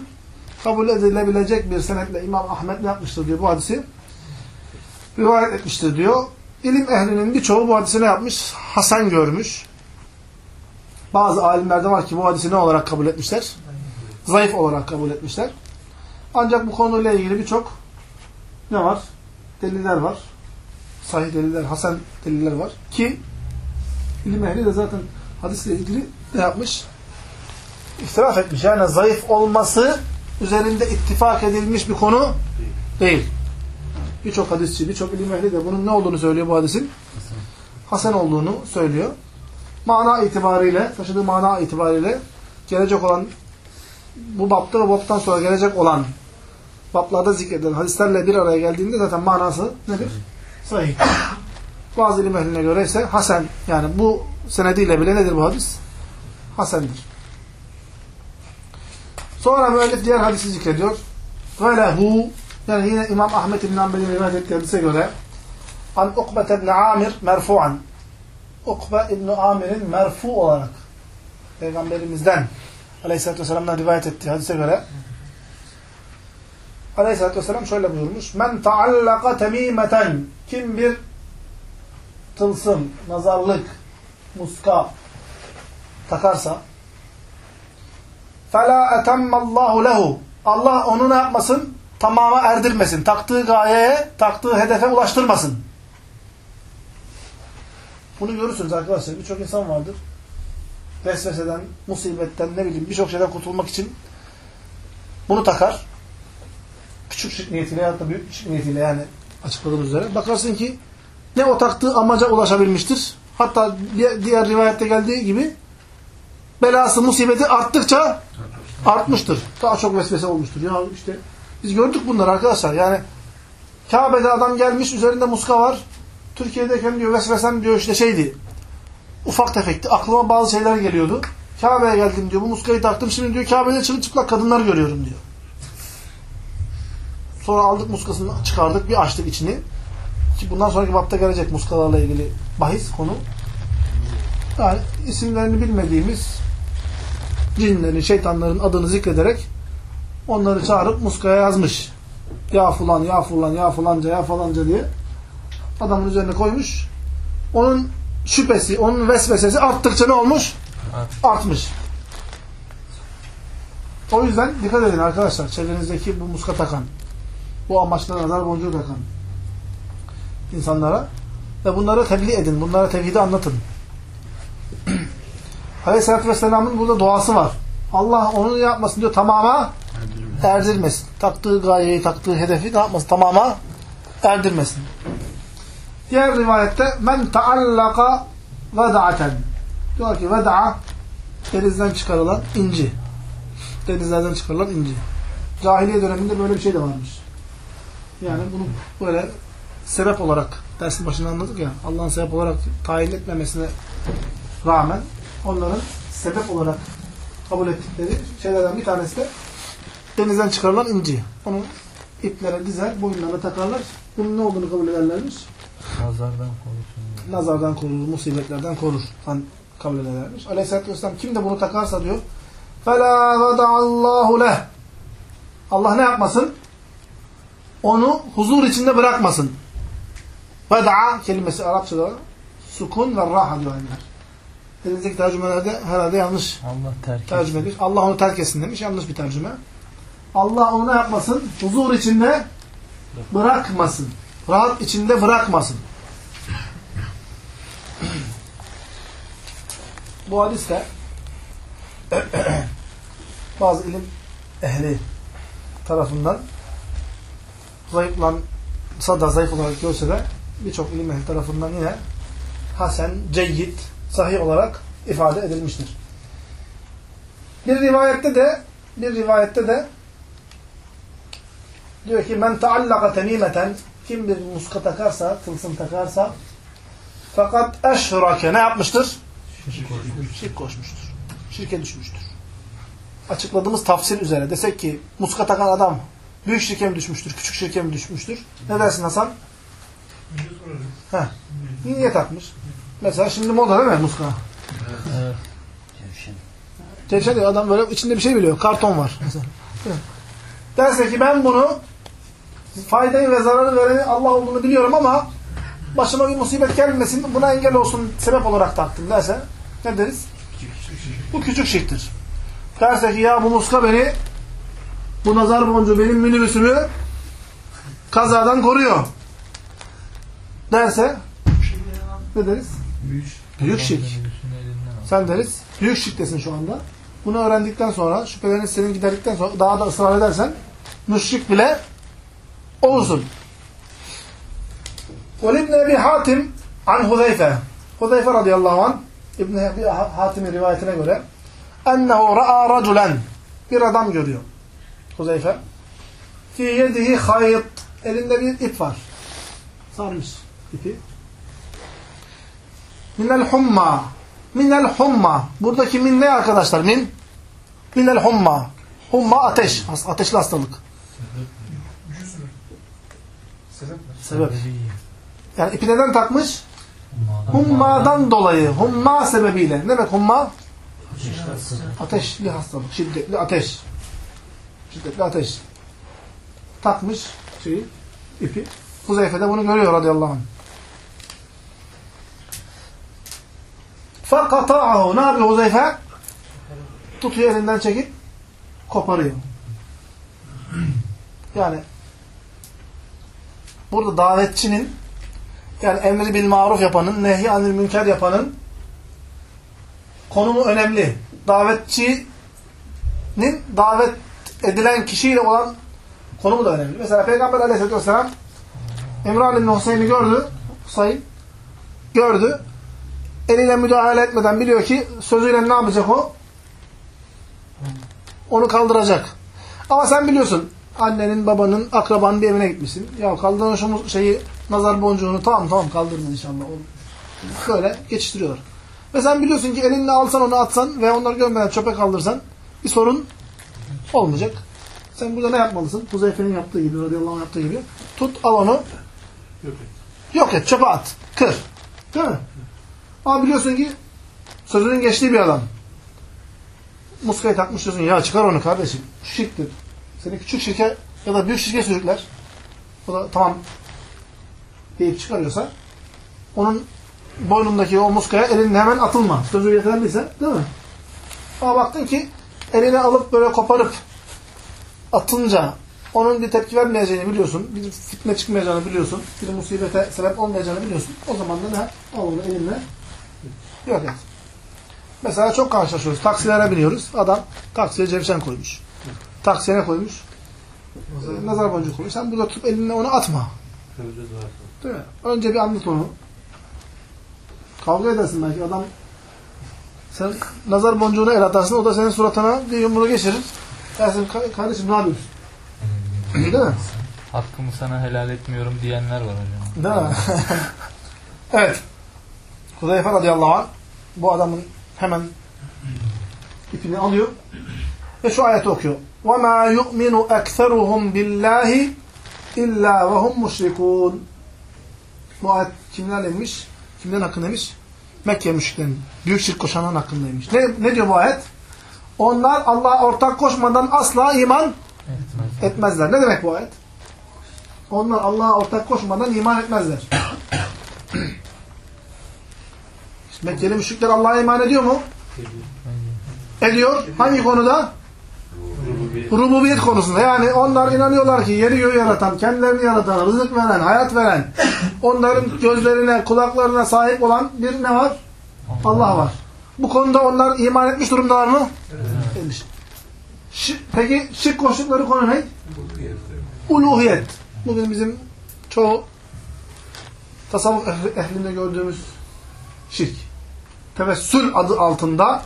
kabul edilebilecek bir senetle İmam Ahmet ne yapmıştır diyor bu hadisi rivayet etmiştir diyor. İlim ehlinin birçoğu bu hadisi ne yapmış? Hasan görmüş. Bazı alimlerde var ki bu hadisi ne olarak kabul etmişler? Zayıf olarak kabul etmişler. Ancak bu konuyla ilgili birçok ne var? Deliller var. Sahih deliller, hasen deliller var. Ki ilim ehli de zaten hadisle ilgili ne yapmış? İhtilaf etmiş. Yani zayıf olması üzerinde ittifak edilmiş bir konu değil. Birçok hadisçi, birçok ilim ehli de bunun ne olduğunu söylüyor bu hadisin? Hasen olduğunu söylüyor. Mana itibariyle, taşıdığı mana itibariyle gelecek olan bu bapta ve baptan sonra gelecek olan baplarda zikredilen hadislerle bir araya geldiğinde zaten manası nedir? Sahih. (coughs) Bazı ilim ehline göre ise hasen yani bu senediyle bile nedir bu hadis? Hasendir. Sonra müellif diğer hadisi zikrediyor. Velehu yani yine İmam Ahmet İbn Hanbel'in rivayet ettiği hadise göre An Ukbet İbn Amir merfu'an Ukbe İbn Amir'in merfu olarak Peygamberimizden Aleyhisselatü Vesselam'dan rivayet ettiği hadise göre Aleyhisselatü Vesselam şöyle buyurmuş. Men taallaka temimeten kim bir tılsım, nazarlık, muska takarsa فَلَا اَتَمَّ اللّٰهُ lehu Allah onu ne yapmasın? Tamama erdirmesin. Taktığı gayeye, taktığı hedefe ulaştırmasın. Bunu görürsünüz arkadaşlar. Birçok insan vardır. Vesveseden, musibetten, ne bileyim birçok şeyden kurtulmak için bunu takar. Küçük şirk niyetiyle ya da büyük şirk niyetiyle yani açıkladığımız üzere. Bakarsın ki ne o taktığı amaca ulaşabilmiştir. Hatta diğer rivayette geldiği gibi belası, musibeti arttıkça artmıştır. Daha çok vesvese olmuştur. Ya işte biz gördük bunları arkadaşlar. Yani Kabe'de adam gelmiş, üzerinde muska var. Türkiye'deyken diyor vesvesem diyor işte şeydi. Ufak tefekti. Aklıma bazı şeyler geliyordu. Kabe'ye geldim diyor. Bu muskayı taktım. Şimdi diyor Kabe'de çıplak kadınlar görüyorum diyor. Sonra aldık muskasını çıkardık. Bir açtık içini. Ki bundan sonraki bapta gelecek muskalarla ilgili bahis konu. Yani isimlerini bilmediğimiz cinlerin, şeytanların adını zikrederek onları çağırıp muskaya yazmış. Ya fulan, ya fulan, ya falanca, ya falanca diye adamın üzerine koymuş. Onun şüphesi, onun vesvesesi arttıkça ne olmuş? Artmış. O yüzden dikkat edin arkadaşlar. Çevrenizdeki bu muska takan, bu amaçla nazar boncuğu takan insanlara ve bunları tebliğ edin. Bunlara tevhidi anlatın. (clears throat) Aleyhisselatü Vesselam'ın burada duası var. Allah onu yapmasın diyor tamama erdirmesin. Taktığı gayeyi, taktığı hedefi ne yapmasın? Tamama erdirmesin. Diğer rivayette men taallaka veda'aten diyor ki veda'a denizden çıkarılan inci. Denizlerden çıkarılan inci. Cahiliye döneminde böyle bir şey de varmış. Yani bunu böyle sebep olarak dersin başında anladık ya Allah'ın sebep olarak tayin etmemesine rağmen onların sebep olarak kabul ettikleri şeylerden bir tanesi de denizden çıkarılan inci. Onu iplere dizer, boyunlarına takarlar. Bunun ne olduğunu kabul ederlermiş. Nazardan korusun. Nazardan korur, musibetlerden korur. Hani kabul ederlermiş. Aleyhisselatü Vesselam kim de bunu takarsa diyor فَلَا وَدَعَ اللّٰهُ لَهُ Allah ne yapmasın? Onu huzur içinde bırakmasın. Veda'a kelimesi Arapçada sukun ve raha diyor alimler. Elinizdeki tercümelerde herhalde yanlış Allah terk tercüme edilmiş. Allah onu terk etsin demiş. Yanlış bir tercüme. Allah onu ne yapmasın? Huzur içinde bırakmasın. Rahat içinde bırakmasın. Bu hadiste (clears throat) bazı ilim ehli tarafından zayıflansa da zayıf olarak görse de birçok ilim ehli tarafından yine hasen, ceyyid, sahih olarak ifade edilmiştir. Bir rivayette de bir rivayette de diyor ki men taallaka temimeten kim bir muska takarsa, tılsım takarsa fakat eşrake ne yapmıştır? Şirk koşmuştur. Şirke düşmüştür. Açıkladığımız tafsir üzere desek ki muska takan adam büyük şirke mi düşmüştür, küçük şirke mi düşmüştür? Ne dersin Hasan? Heh. Niye takmış? Mesela şimdi moda değil mi muska? Evet. Tevşen diyor adam böyle içinde bir şey biliyor. Karton var. (laughs) Mesela. Derse ki ben bunu faydayı ve zararı vereni Allah olduğunu biliyorum ama başıma bir musibet gelmesin buna engel olsun sebep olarak taktım derse ne deriz? Bu küçük şirktir. Derse ki ya bu muska beni bu nazar boncuğu benim minibüsümü kazadan koruyor. Derse ne deriz? Büyük şirk. Sen deriz. Büyük şirktesin şu anda. Bunu öğrendikten sonra, şüphelerini senin giderdikten sonra daha da ısrar edersen müşrik bile olsun. Velid Nebi Hatim an Huzeyfe. Huzeyfe radıyallahu anh İbn Hatim'in rivayetine göre ennehu ra'a raculen bir adam görüyor. Huzeyfe fi yedihi hayıt elinde bir ip var. Sarmış ipi. Minel humma minel humma buradaki min ne arkadaşlar? Min minel humma humma ateş. Ateşli hastalık. Gücü sınır. Sebep ne? Sebep. Yani ipi neden takmış? Hummadan dolayı. Humma sebebiyle. Ne demek humma? Ateşli hastalık. Şiddetli ateş. Şiddetli ateş. Takmış şeyi, ipi. Huzeyfe de bunu görüyor radıyallahu anh. فَقَطَعَهُ Ne yapıyor Huzeyfe? Tutuyor elinden çekip koparıyor. Yani burada davetçinin yani emri bil maruf yapanın, nehy anil münker yapanın konumu önemli. Davetçinin davet edilen kişiyle olan konumu da önemli. Mesela Peygamber aleyhisselatü vesselam İmran İbni Hüseyin'i gördü. Hüseyin gördü. Eliyle müdahale etmeden biliyor ki sözüyle ne yapacak o? Onu kaldıracak. Ama sen biliyorsun annenin, babanın, akrabanın bir evine gitmişsin. Ya kaldırın şu şeyi, nazar boncuğunu tamam tamam kaldırdın inşallah. Böyle geçiştiriyorlar. Ve sen biliyorsun ki elinle alsan onu atsan ve onları görmeden çöpe kaldırsan bir sorun olmayacak. Sen burada ne yapmalısın? Huzeyfe'nin yaptığı gibi, radıyallahu anh yaptığı gibi. Tut, al onu. Yok et, çöpe at. Kır. Değil mi? Ama biliyorsun ki sözünün geçtiği bir adam. Muskayı takmış diyorsun. Ya çıkar onu kardeşim. Şirktir. Seni küçük şirke ya da büyük şirke sürükler. O da tamam deyip çıkarıyorsa onun boynundaki o muskaya elinle hemen atılma. Sözü yeterliyse değil mi? Ama baktın ki eline alıp böyle koparıp atınca onun bir tepki vermeyeceğini biliyorsun. Bir fitne çıkmayacağını biliyorsun. Bir musibete sebep olmayacağını biliyorsun. O zaman da ne? Al onu elinle yok et. Mesela çok karşılaşıyoruz. Taksilere biniyoruz. Adam taksiye cevşen koymuş. Taksiye ne koymuş? Nazar boncuğu koymuş. Sen burada tutup elinle onu atma. Değil mi? Önce bir anlat onu. Kavga edersin belki. Adam sen nazar boncuğuna el atarsın. O da senin suratına bir yumruğu geçirir. Dersin "Ka- kardeşim ne yapıyorsun? Değil mi? Hakkımı sana helal etmiyorum diyenler var hocam. Değil mi? (laughs) evet. Huzeyfe radıyallahu anh bu adamın hemen ipini alıyor ve şu ayeti okuyor. وَمَا يُؤْمِنُ أَكْثَرُهُمْ بِاللّٰهِ اِلَّا وَهُمْ مُشْرِكُونَ Bu ayet kimlerleymiş? Kimden hakkındaymış? Mekke müşriklerin, büyük şirk koşanların hakkındaymış. Ne, ne diyor bu ayet? Onlar Allah'a ortak koşmadan asla iman Etmez. etmezler. Ne demek bu ayet? Onlar Allah'a ortak koşmadan iman etmezler. (coughs) Mekkeli müşrikler Allah'a iman ediyor mu? Ediyor. Hangi konuda? Rububiyet konusunda. Yani onlar inanıyorlar ki yeri göğü yaratan, kendilerini yaratan, rızık veren, hayat veren, onların gözlerine, kulaklarına sahip olan bir ne var? Allah var. Bu konuda onlar iman etmiş durumdalar mı? Etmiş. Şi- Peki şirk koştukları konu ne? Uluhiyet. Bugün bizim çoğu tasavvuf ehli- ehlinde gördüğümüz şirk. Tevessül adı altında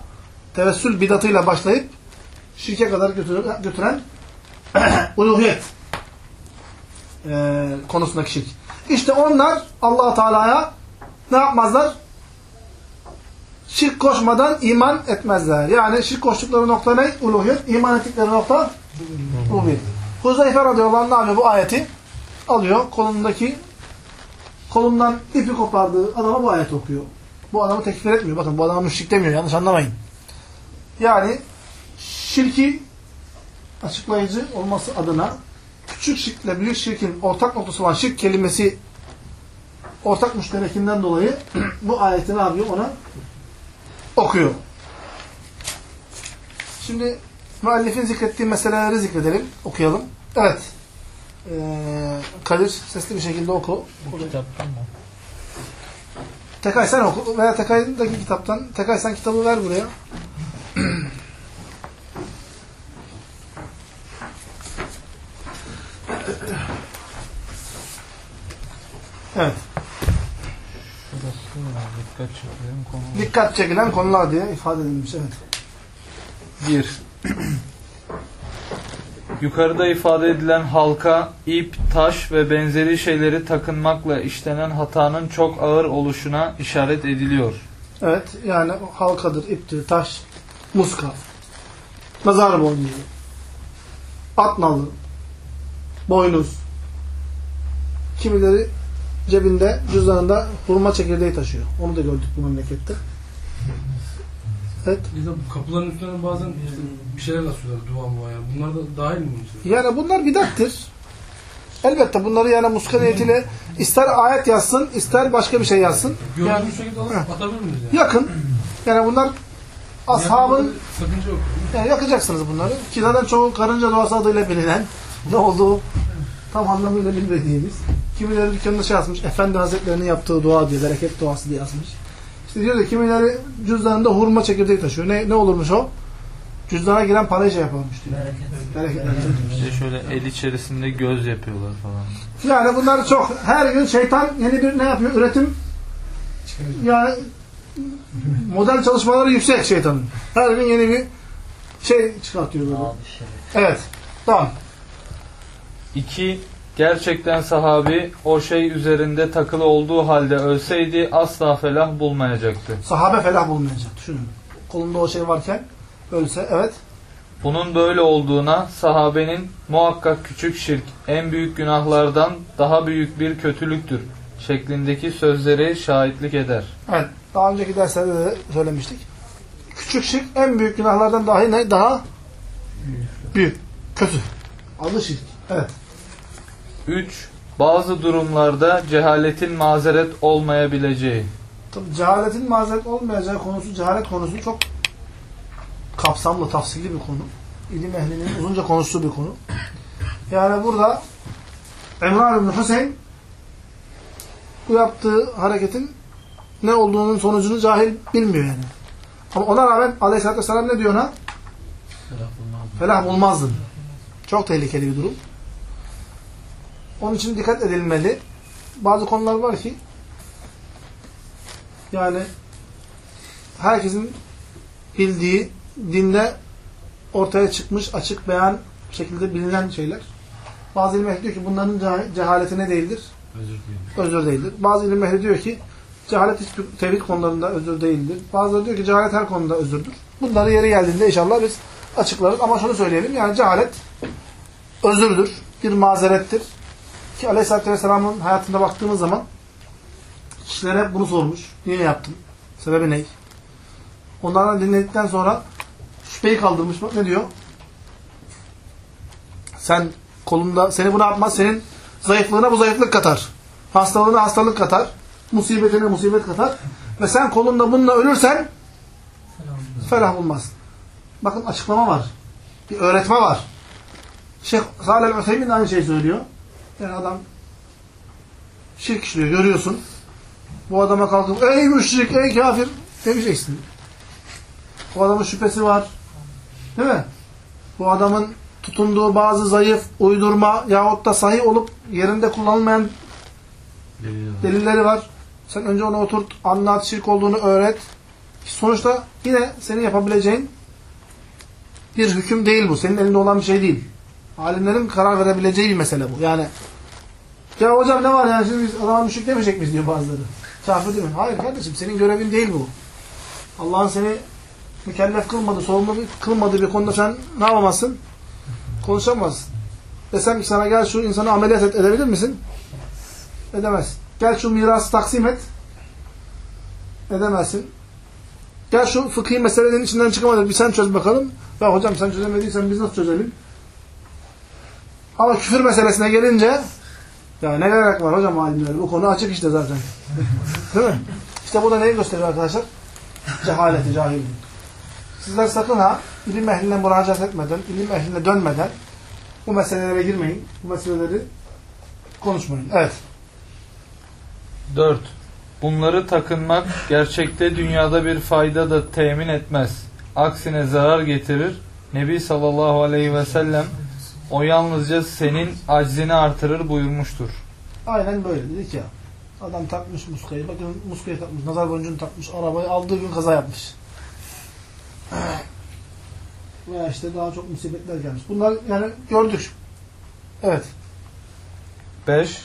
tevessül bidatıyla başlayıp şirke kadar götüren, götüren (clears throat) uluhiyet e, konusundaki şirk. İşte onlar allah Teala'ya ne yapmazlar? şirk koşmadan iman etmezler. Yani şirk koştukları nokta ne? Uluhiyet. İman ettikleri nokta rububiyet. Huzeyfe radıyallahu anh ne yapıyor bu ayeti? Alıyor kolundaki kolundan ipi kopardığı adama bu ayeti okuyor. Bu adamı tekfir etmiyor. Bakın bu adama müşrik demiyor. Yanlış anlamayın. Yani şirki açıklayıcı olması adına küçük şirkle büyük şirkin ortak noktası olan şirk kelimesi ortak müşterekinden dolayı (clears throat) bu ayeti ne yapıyor? Ona okuyor. Şimdi müellifin zikrettiği meseleleri zikredelim. Okuyalım. Evet. Ee, Kadir sesli bir şekilde oku. Bu kitaptan mı? Tekay sen oku veya Tekay'daki kitaptan. Tekay sen kitabı ver buraya. (clears throat) Evet. Dikkat çekelim konu. Dikkat çekilen konular diye ifade edilmiş. Evet. 1. Yukarıda ifade edilen halka, ip, taş ve benzeri şeyleri takınmakla işlenen hatanın çok ağır oluşuna işaret ediliyor. Evet. Yani halkadır, iptir, taş, muska, mezar boynuzu, at nalı, boynuz. Kimileri cebinde, cüzdanında hurma çekirdeği taşıyor. Onu da gördük bu memlekette. Evet. Bir de bu kapıların üstüne bazen işte bir şeyler asıyorlar dua mua yani. Bunlar da dahil mi? Yani bunlar bidattir. Elbette bunları yani muska niyetiyle ister ayet yazsın, ister başka bir şey yazsın. Yani Gördüğümüz şekilde alıp atabilir miyiz yani? yakın. Yani bunlar ashabın Sakınca yok. Yani yakacaksınız bunları. Ki zaten çoğu karınca duası adıyla bilinen, ne olduğu tam anlamıyla bilmediğimiz. Kimileri dükkanında şey yazmış, Efendi Hazretlerinin yaptığı dua diye, bereket duası diye yazmış. İşte diyor da kimileri cüzdanında hurma çekirdeği taşıyor. Ne, ne olurmuş o? Cüzdana giren parayı şey yaparmış diyor. Bereketlenecek. İşte şöyle el içerisinde göz yapıyorlar falan. Yani bunlar çok. Her gün şeytan yeni bir ne yapıyor? Üretim yani model çalışmaları yüksek şeytanın. Her gün yeni bir şey çıkartıyor böyle. Evet. Tamam. 2. Gerçekten sahabi o şey üzerinde takılı olduğu halde ölseydi asla felah bulmayacaktı. Sahabe felah bulmayacak. Düşünün. Kolunda o şey varken ölse evet. Bunun böyle olduğuna sahabenin muhakkak küçük şirk en büyük günahlardan daha büyük bir kötülüktür şeklindeki sözleri şahitlik eder. Evet. Daha önceki derslerde de söylemiştik. Küçük şirk en büyük günahlardan dahi ne? Daha büyük. Kötü. Adı şirk. Evet. 3. Bazı durumlarda cehaletin mazeret olmayabileceği. Tabii cehaletin mazeret olmayacağı konusu, cehalet konusu çok kapsamlı, tafsilli bir konu. İlim ehlinin uzunca konuştuğu bir konu. Yani burada İmran bin Hüseyin bu yaptığı hareketin ne olduğunun sonucunu cahil bilmiyor yani. Ama ona rağmen Aleyhisselatü Vesselam ne diyor ona? Felah bulmazdın. Çok tehlikeli bir durum. Onun için dikkat edilmeli. Bazı konular var ki yani herkesin bildiği dinde ortaya çıkmış açık beyan şekilde bilinen şeyler. Bazı ilim ehli diyor ki bunların ceh- cehaleti ne değildir? Özür dilerim. Özür değildir. Bazı ilim ehli diyor ki cehalet hiçbir tevhid konularında özür değildir. Bazıları diyor ki cehalet her konuda özürdür. Bunları yeri geldiğinde inşallah biz açıklarız. Ama şunu söyleyelim yani cehalet özürdür. Bir mazerettir. Ki Aleyhisselatü Vesselam'ın hayatında baktığımız zaman kişilere bunu sormuş. Niye yaptın? Sebebi ne? Onlardan dinledikten sonra şüpheyi kaldırmış. Bak ne diyor? Sen kolunda, seni buna yapmaz, senin zayıflığına bu zayıflık katar. Hastalığına hastalık katar. Musibetine musibet katar. Ve sen kolunda bununla ölürsen felah bulmaz. Bakın açıklama var. Bir öğretme var. Şeyh Salih el-Üseymin de aynı şeyi söylüyor. Yani adam şirk işliyor, görüyorsun. Bu adama kalkıp ey müşrik, ey kafir demeyeceksin. Bu adamın şüphesi var. Değil mi? Bu adamın tutunduğu bazı zayıf, uydurma yahut da sahih olup yerinde kullanılmayan delilleri var. Sen önce ona oturt, anlat, şirk olduğunu öğret. Sonuçta yine senin yapabileceğin bir hüküm değil bu. Senin elinde olan bir şey değil. Alimlerin karar verebileceği bir mesele bu. Yani ya hocam ne var yani şimdi biz adama müşrik demeyecek miyiz diyor bazıları. Kafir değil mi? Hayır kardeşim senin görevin değil bu. Allah'ın seni mükellef kılmadı, sorumlu kılmadığı bir konuda sen ne yapamazsın? Konuşamazsın. Desem ki sana gel şu insanı ameliyat et, edebilir misin? Edemezsin. Gel şu mirası taksim et. Edemezsin. Gel şu fıkhi meselelerin içinden çıkamadın. Bir sen çöz bakalım. Ya hocam sen çözemediysen biz nasıl çözelim? Ama küfür meselesine gelince ya ne gerek var hocam alimler? Bu konu açık işte zaten. Değil mi? İşte bu da neyi gösteriyor arkadaşlar? Cehaleti, cahilliği. Sizler sakın ha ilim ehline müracaat etmeden, ilim ehline dönmeden bu meselelere girmeyin. Bu meseleleri konuşmayın. Evet. 4. Bunları takınmak gerçekte dünyada bir fayda da temin etmez. Aksine zarar getirir. Nebi sallallahu aleyhi ve sellem o yalnızca senin aczini artırır buyurmuştur. Aynen böyle dedik ya. Adam takmış muskayı. Bakın muskayı takmış. Nazar boncuğunu takmış. Arabayı aldığı gün kaza yapmış. (clears throat) Veya işte daha çok musibetler gelmiş. Bunlar yani gördük. Evet. 5.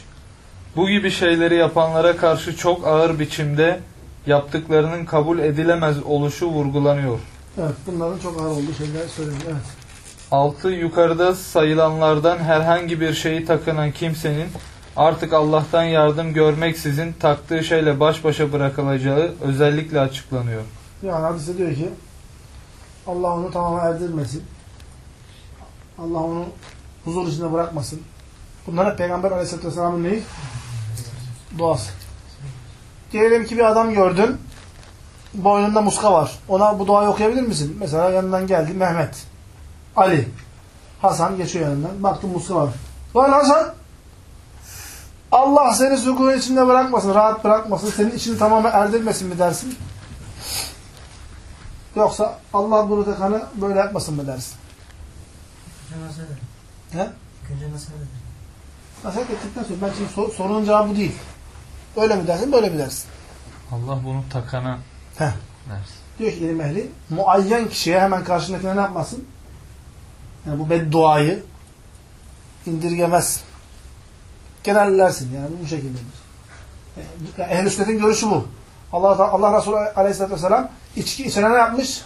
Bu gibi şeyleri yapanlara karşı çok ağır biçimde yaptıklarının kabul edilemez oluşu vurgulanıyor. Evet. Bunların çok ağır olduğu şeyler söyleniyor. Evet. 6. Yukarıda sayılanlardan herhangi bir şeyi takınan kimsenin artık Allah'tan yardım görmeksizin taktığı şeyle baş başa bırakılacağı özellikle açıklanıyor. Yani hadiste diyor ki Allah onu tamamen erdirmesin. Allah onu huzur içinde bırakmasın. Bunlar Peygamber Aleyhisselatü Vesselam'ın neyi? Duası. Diyelim ki bir adam gördün. Boynunda muska var. Ona bu duayı okuyabilir misin? Mesela yanından geldi Mehmet. Ali. Hasan geçiyor yanından. Baktım muska var. Lan Hasan! Allah seni sükun içinde bırakmasın, rahat bırakmasın, senin içini tamamen erdirmesin mi dersin? Yoksa Allah bunu tekanı böyle yapmasın mı dersin? Önce nasıl eder? He? Önce nasıl eder? Nasihat ettikten sonra ben şimdi sor, sorunun cevabı değil. Öyle mi dersin, böyle mi dersin? Allah bunu takana Heh. dersin. Diyor ki ilim ehli, muayyen kişiye hemen karşındakine ne yapmasın? Yani bu bedduayı indirgemezsin. Genellersin yani bu şekildedir. Yani Ehl-i sünnetin görüşü bu. Allah, Allah Resulü aleyhissalatü vesselam içki içene ne yapmış?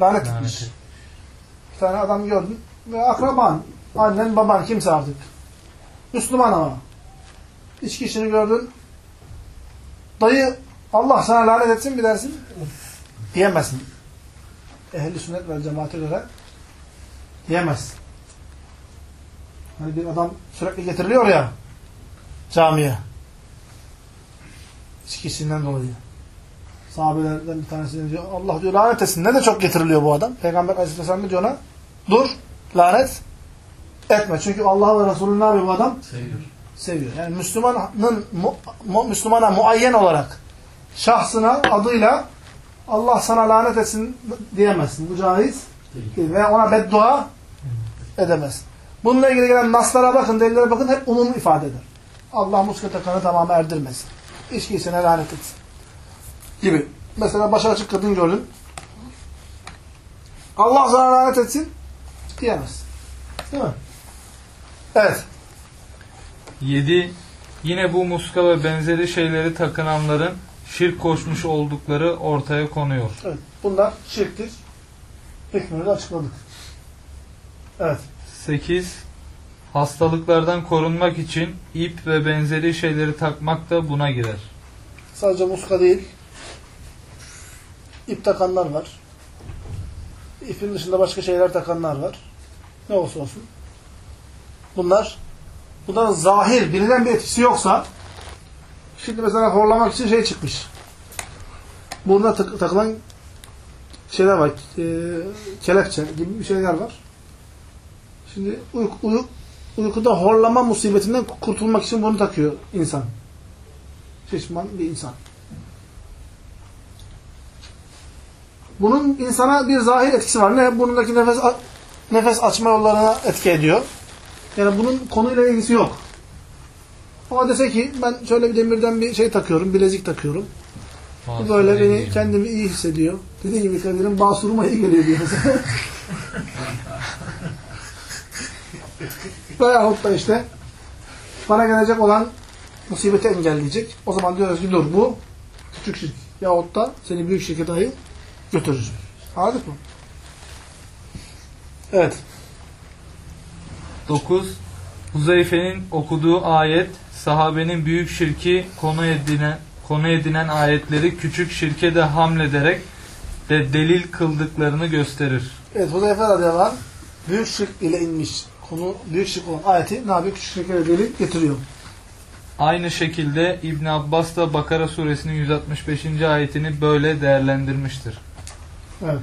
Lanet etmiş. et. Bir tane adam gördün ve akraban, annen, baban kimse artık. Müslüman ama. İçki işini gördün. Dayı Allah sana lanet etsin mi dersin? Diyemezsin. Ehli sünnet ve cemaate göre diyemezsin. Hani bir adam sürekli getiriliyor ya camiye. İçki işinden dolayı. Sahabelerden bir tanesi diyor Allah diyor lanet etsin. Ne de çok getiriliyor bu adam. Peygamber Aleyhisselam diyor ona? Dur, lanet etme. Çünkü Allah ve Resulü ne yapıyor bu adam? Seviyor. Seviyor. Yani Müslümanın mu, mu, Müslümana muayyen olarak şahsına, adıyla Allah sana lanet etsin diyemezsin. Bu caiz Değil. değil. Ve ona beddua edemezsin. Bununla ilgili gelen naslara bakın, delillere bakın hep umum ifade eder. Allah muskete kanı tamamı erdirmesin. İçki içene lanet etsin. Gibi. Mesela başı açık kadın gördün. Allah sana lanet etsin diyemezsin. Değil mi? Evet. 7. Yine bu muska ve benzeri şeyleri takınanların şirk koşmuş oldukları ortaya konuyor. Evet. Bunlar şirktir. Hükmünü açıkladık. Evet. 8. Hastalıklardan korunmak için ip ve benzeri şeyleri takmak da buna girer. Sadece muska değil. ip takanlar var. İpin dışında başka şeyler takanlar var. Ne olsa olsun. Bunlar bunların zahir, bilinen bir etkisi yoksa şimdi mesela horlamak için şey çıkmış. Burnuna tak- takılan şeyler var. E, kelepçe gibi bir şeyler var. Şimdi uyku, uyu- uykuda horlama musibetinden kurtulmak için bunu takıyor insan. Şişman bir insan. Bunun insana bir zahir etkisi var. Ne? Burnundaki nefes nefes açma yollarına etki ediyor. Yani bunun konuyla ilgisi yok. Ama dese ki ben şöyle bir demirden bir şey takıyorum, bilezik takıyorum. Bu böyle beni kendimi iyi hissediyor. Dediğim gibi Kadir'in basuruma iyi geliyor diyor. (laughs) Veyahut da işte bana gelecek olan musibeti engelleyecek. O zaman diyoruz ki dur bu küçük şirk. Yahut da seni büyük şirke dahi götürür. Anladık mı? Evet. 9. Huzeyfe'nin okuduğu ayet sahabenin büyük şirki konu edinen konu edinen ayetleri küçük şirke de hamlederek de delil kıldıklarını gösterir. Evet Huzeyfe radıyallahu büyük şirk ile inmiş. Konu büyük şirk olan ayeti ne yapıyor? Küçük şirke delil getiriyor. Aynı şekilde İbn Abbas da Bakara suresinin 165. ayetini böyle değerlendirmiştir. Evet.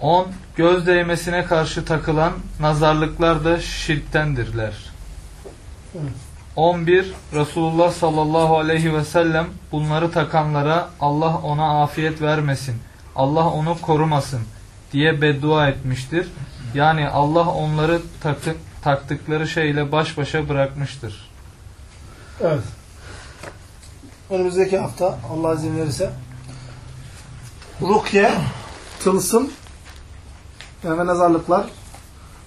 10. Göz değmesine karşı takılan nazarlıklar da şirktendirler. Evet. 11. Resulullah sallallahu aleyhi ve sellem bunları takanlara Allah ona afiyet vermesin, Allah onu korumasın diye beddua etmiştir. Yani Allah onları takı- taktıkları şeyle baş başa bırakmıştır. Evet. Önümüzdeki hafta Allah izin verirse rukye, tılsım ve nazarlıklar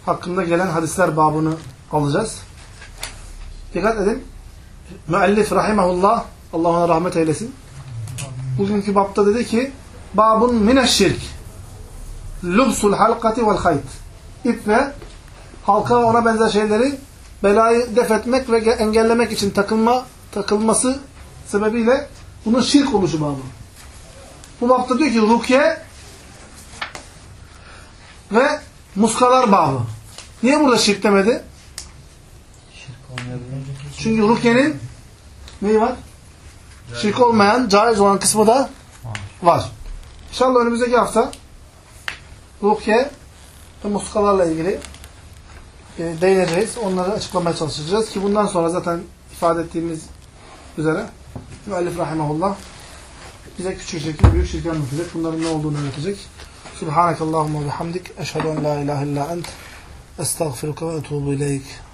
hakkında gelen hadisler babını alacağız. Dikkat edin. Müellif rahimahullah Allah ona rahmet eylesin. Bugünkü babta dedi ki babun mineşşirk lubsul halkati vel hayt ip ve halka ve ona benzer şeyleri belayı def etmek ve ge- engellemek için takılma takılması sebebiyle bunun şirk oluşu babı. Bu babta diyor ki rukiye ve muskalar babı. Niye burada şirk demedi? Çünkü rukiyenin neyi var? Şirk olmayan, caiz olan kısmı da var. İnşallah önümüzdeki hafta rukiye ve muskalarla ilgili e, değineceğiz. Onları açıklamaya çalışacağız ki bundan sonra zaten ifade ettiğimiz üzere müellif rahimahullah bize küçük şirkin, büyük şirkin anlatacak. Bunların ne olduğunu öğretecek. Subhanakallahumma bihamdik. Eşhedü en la ilahe illa ent. Estağfiruka ve etubu ileyk.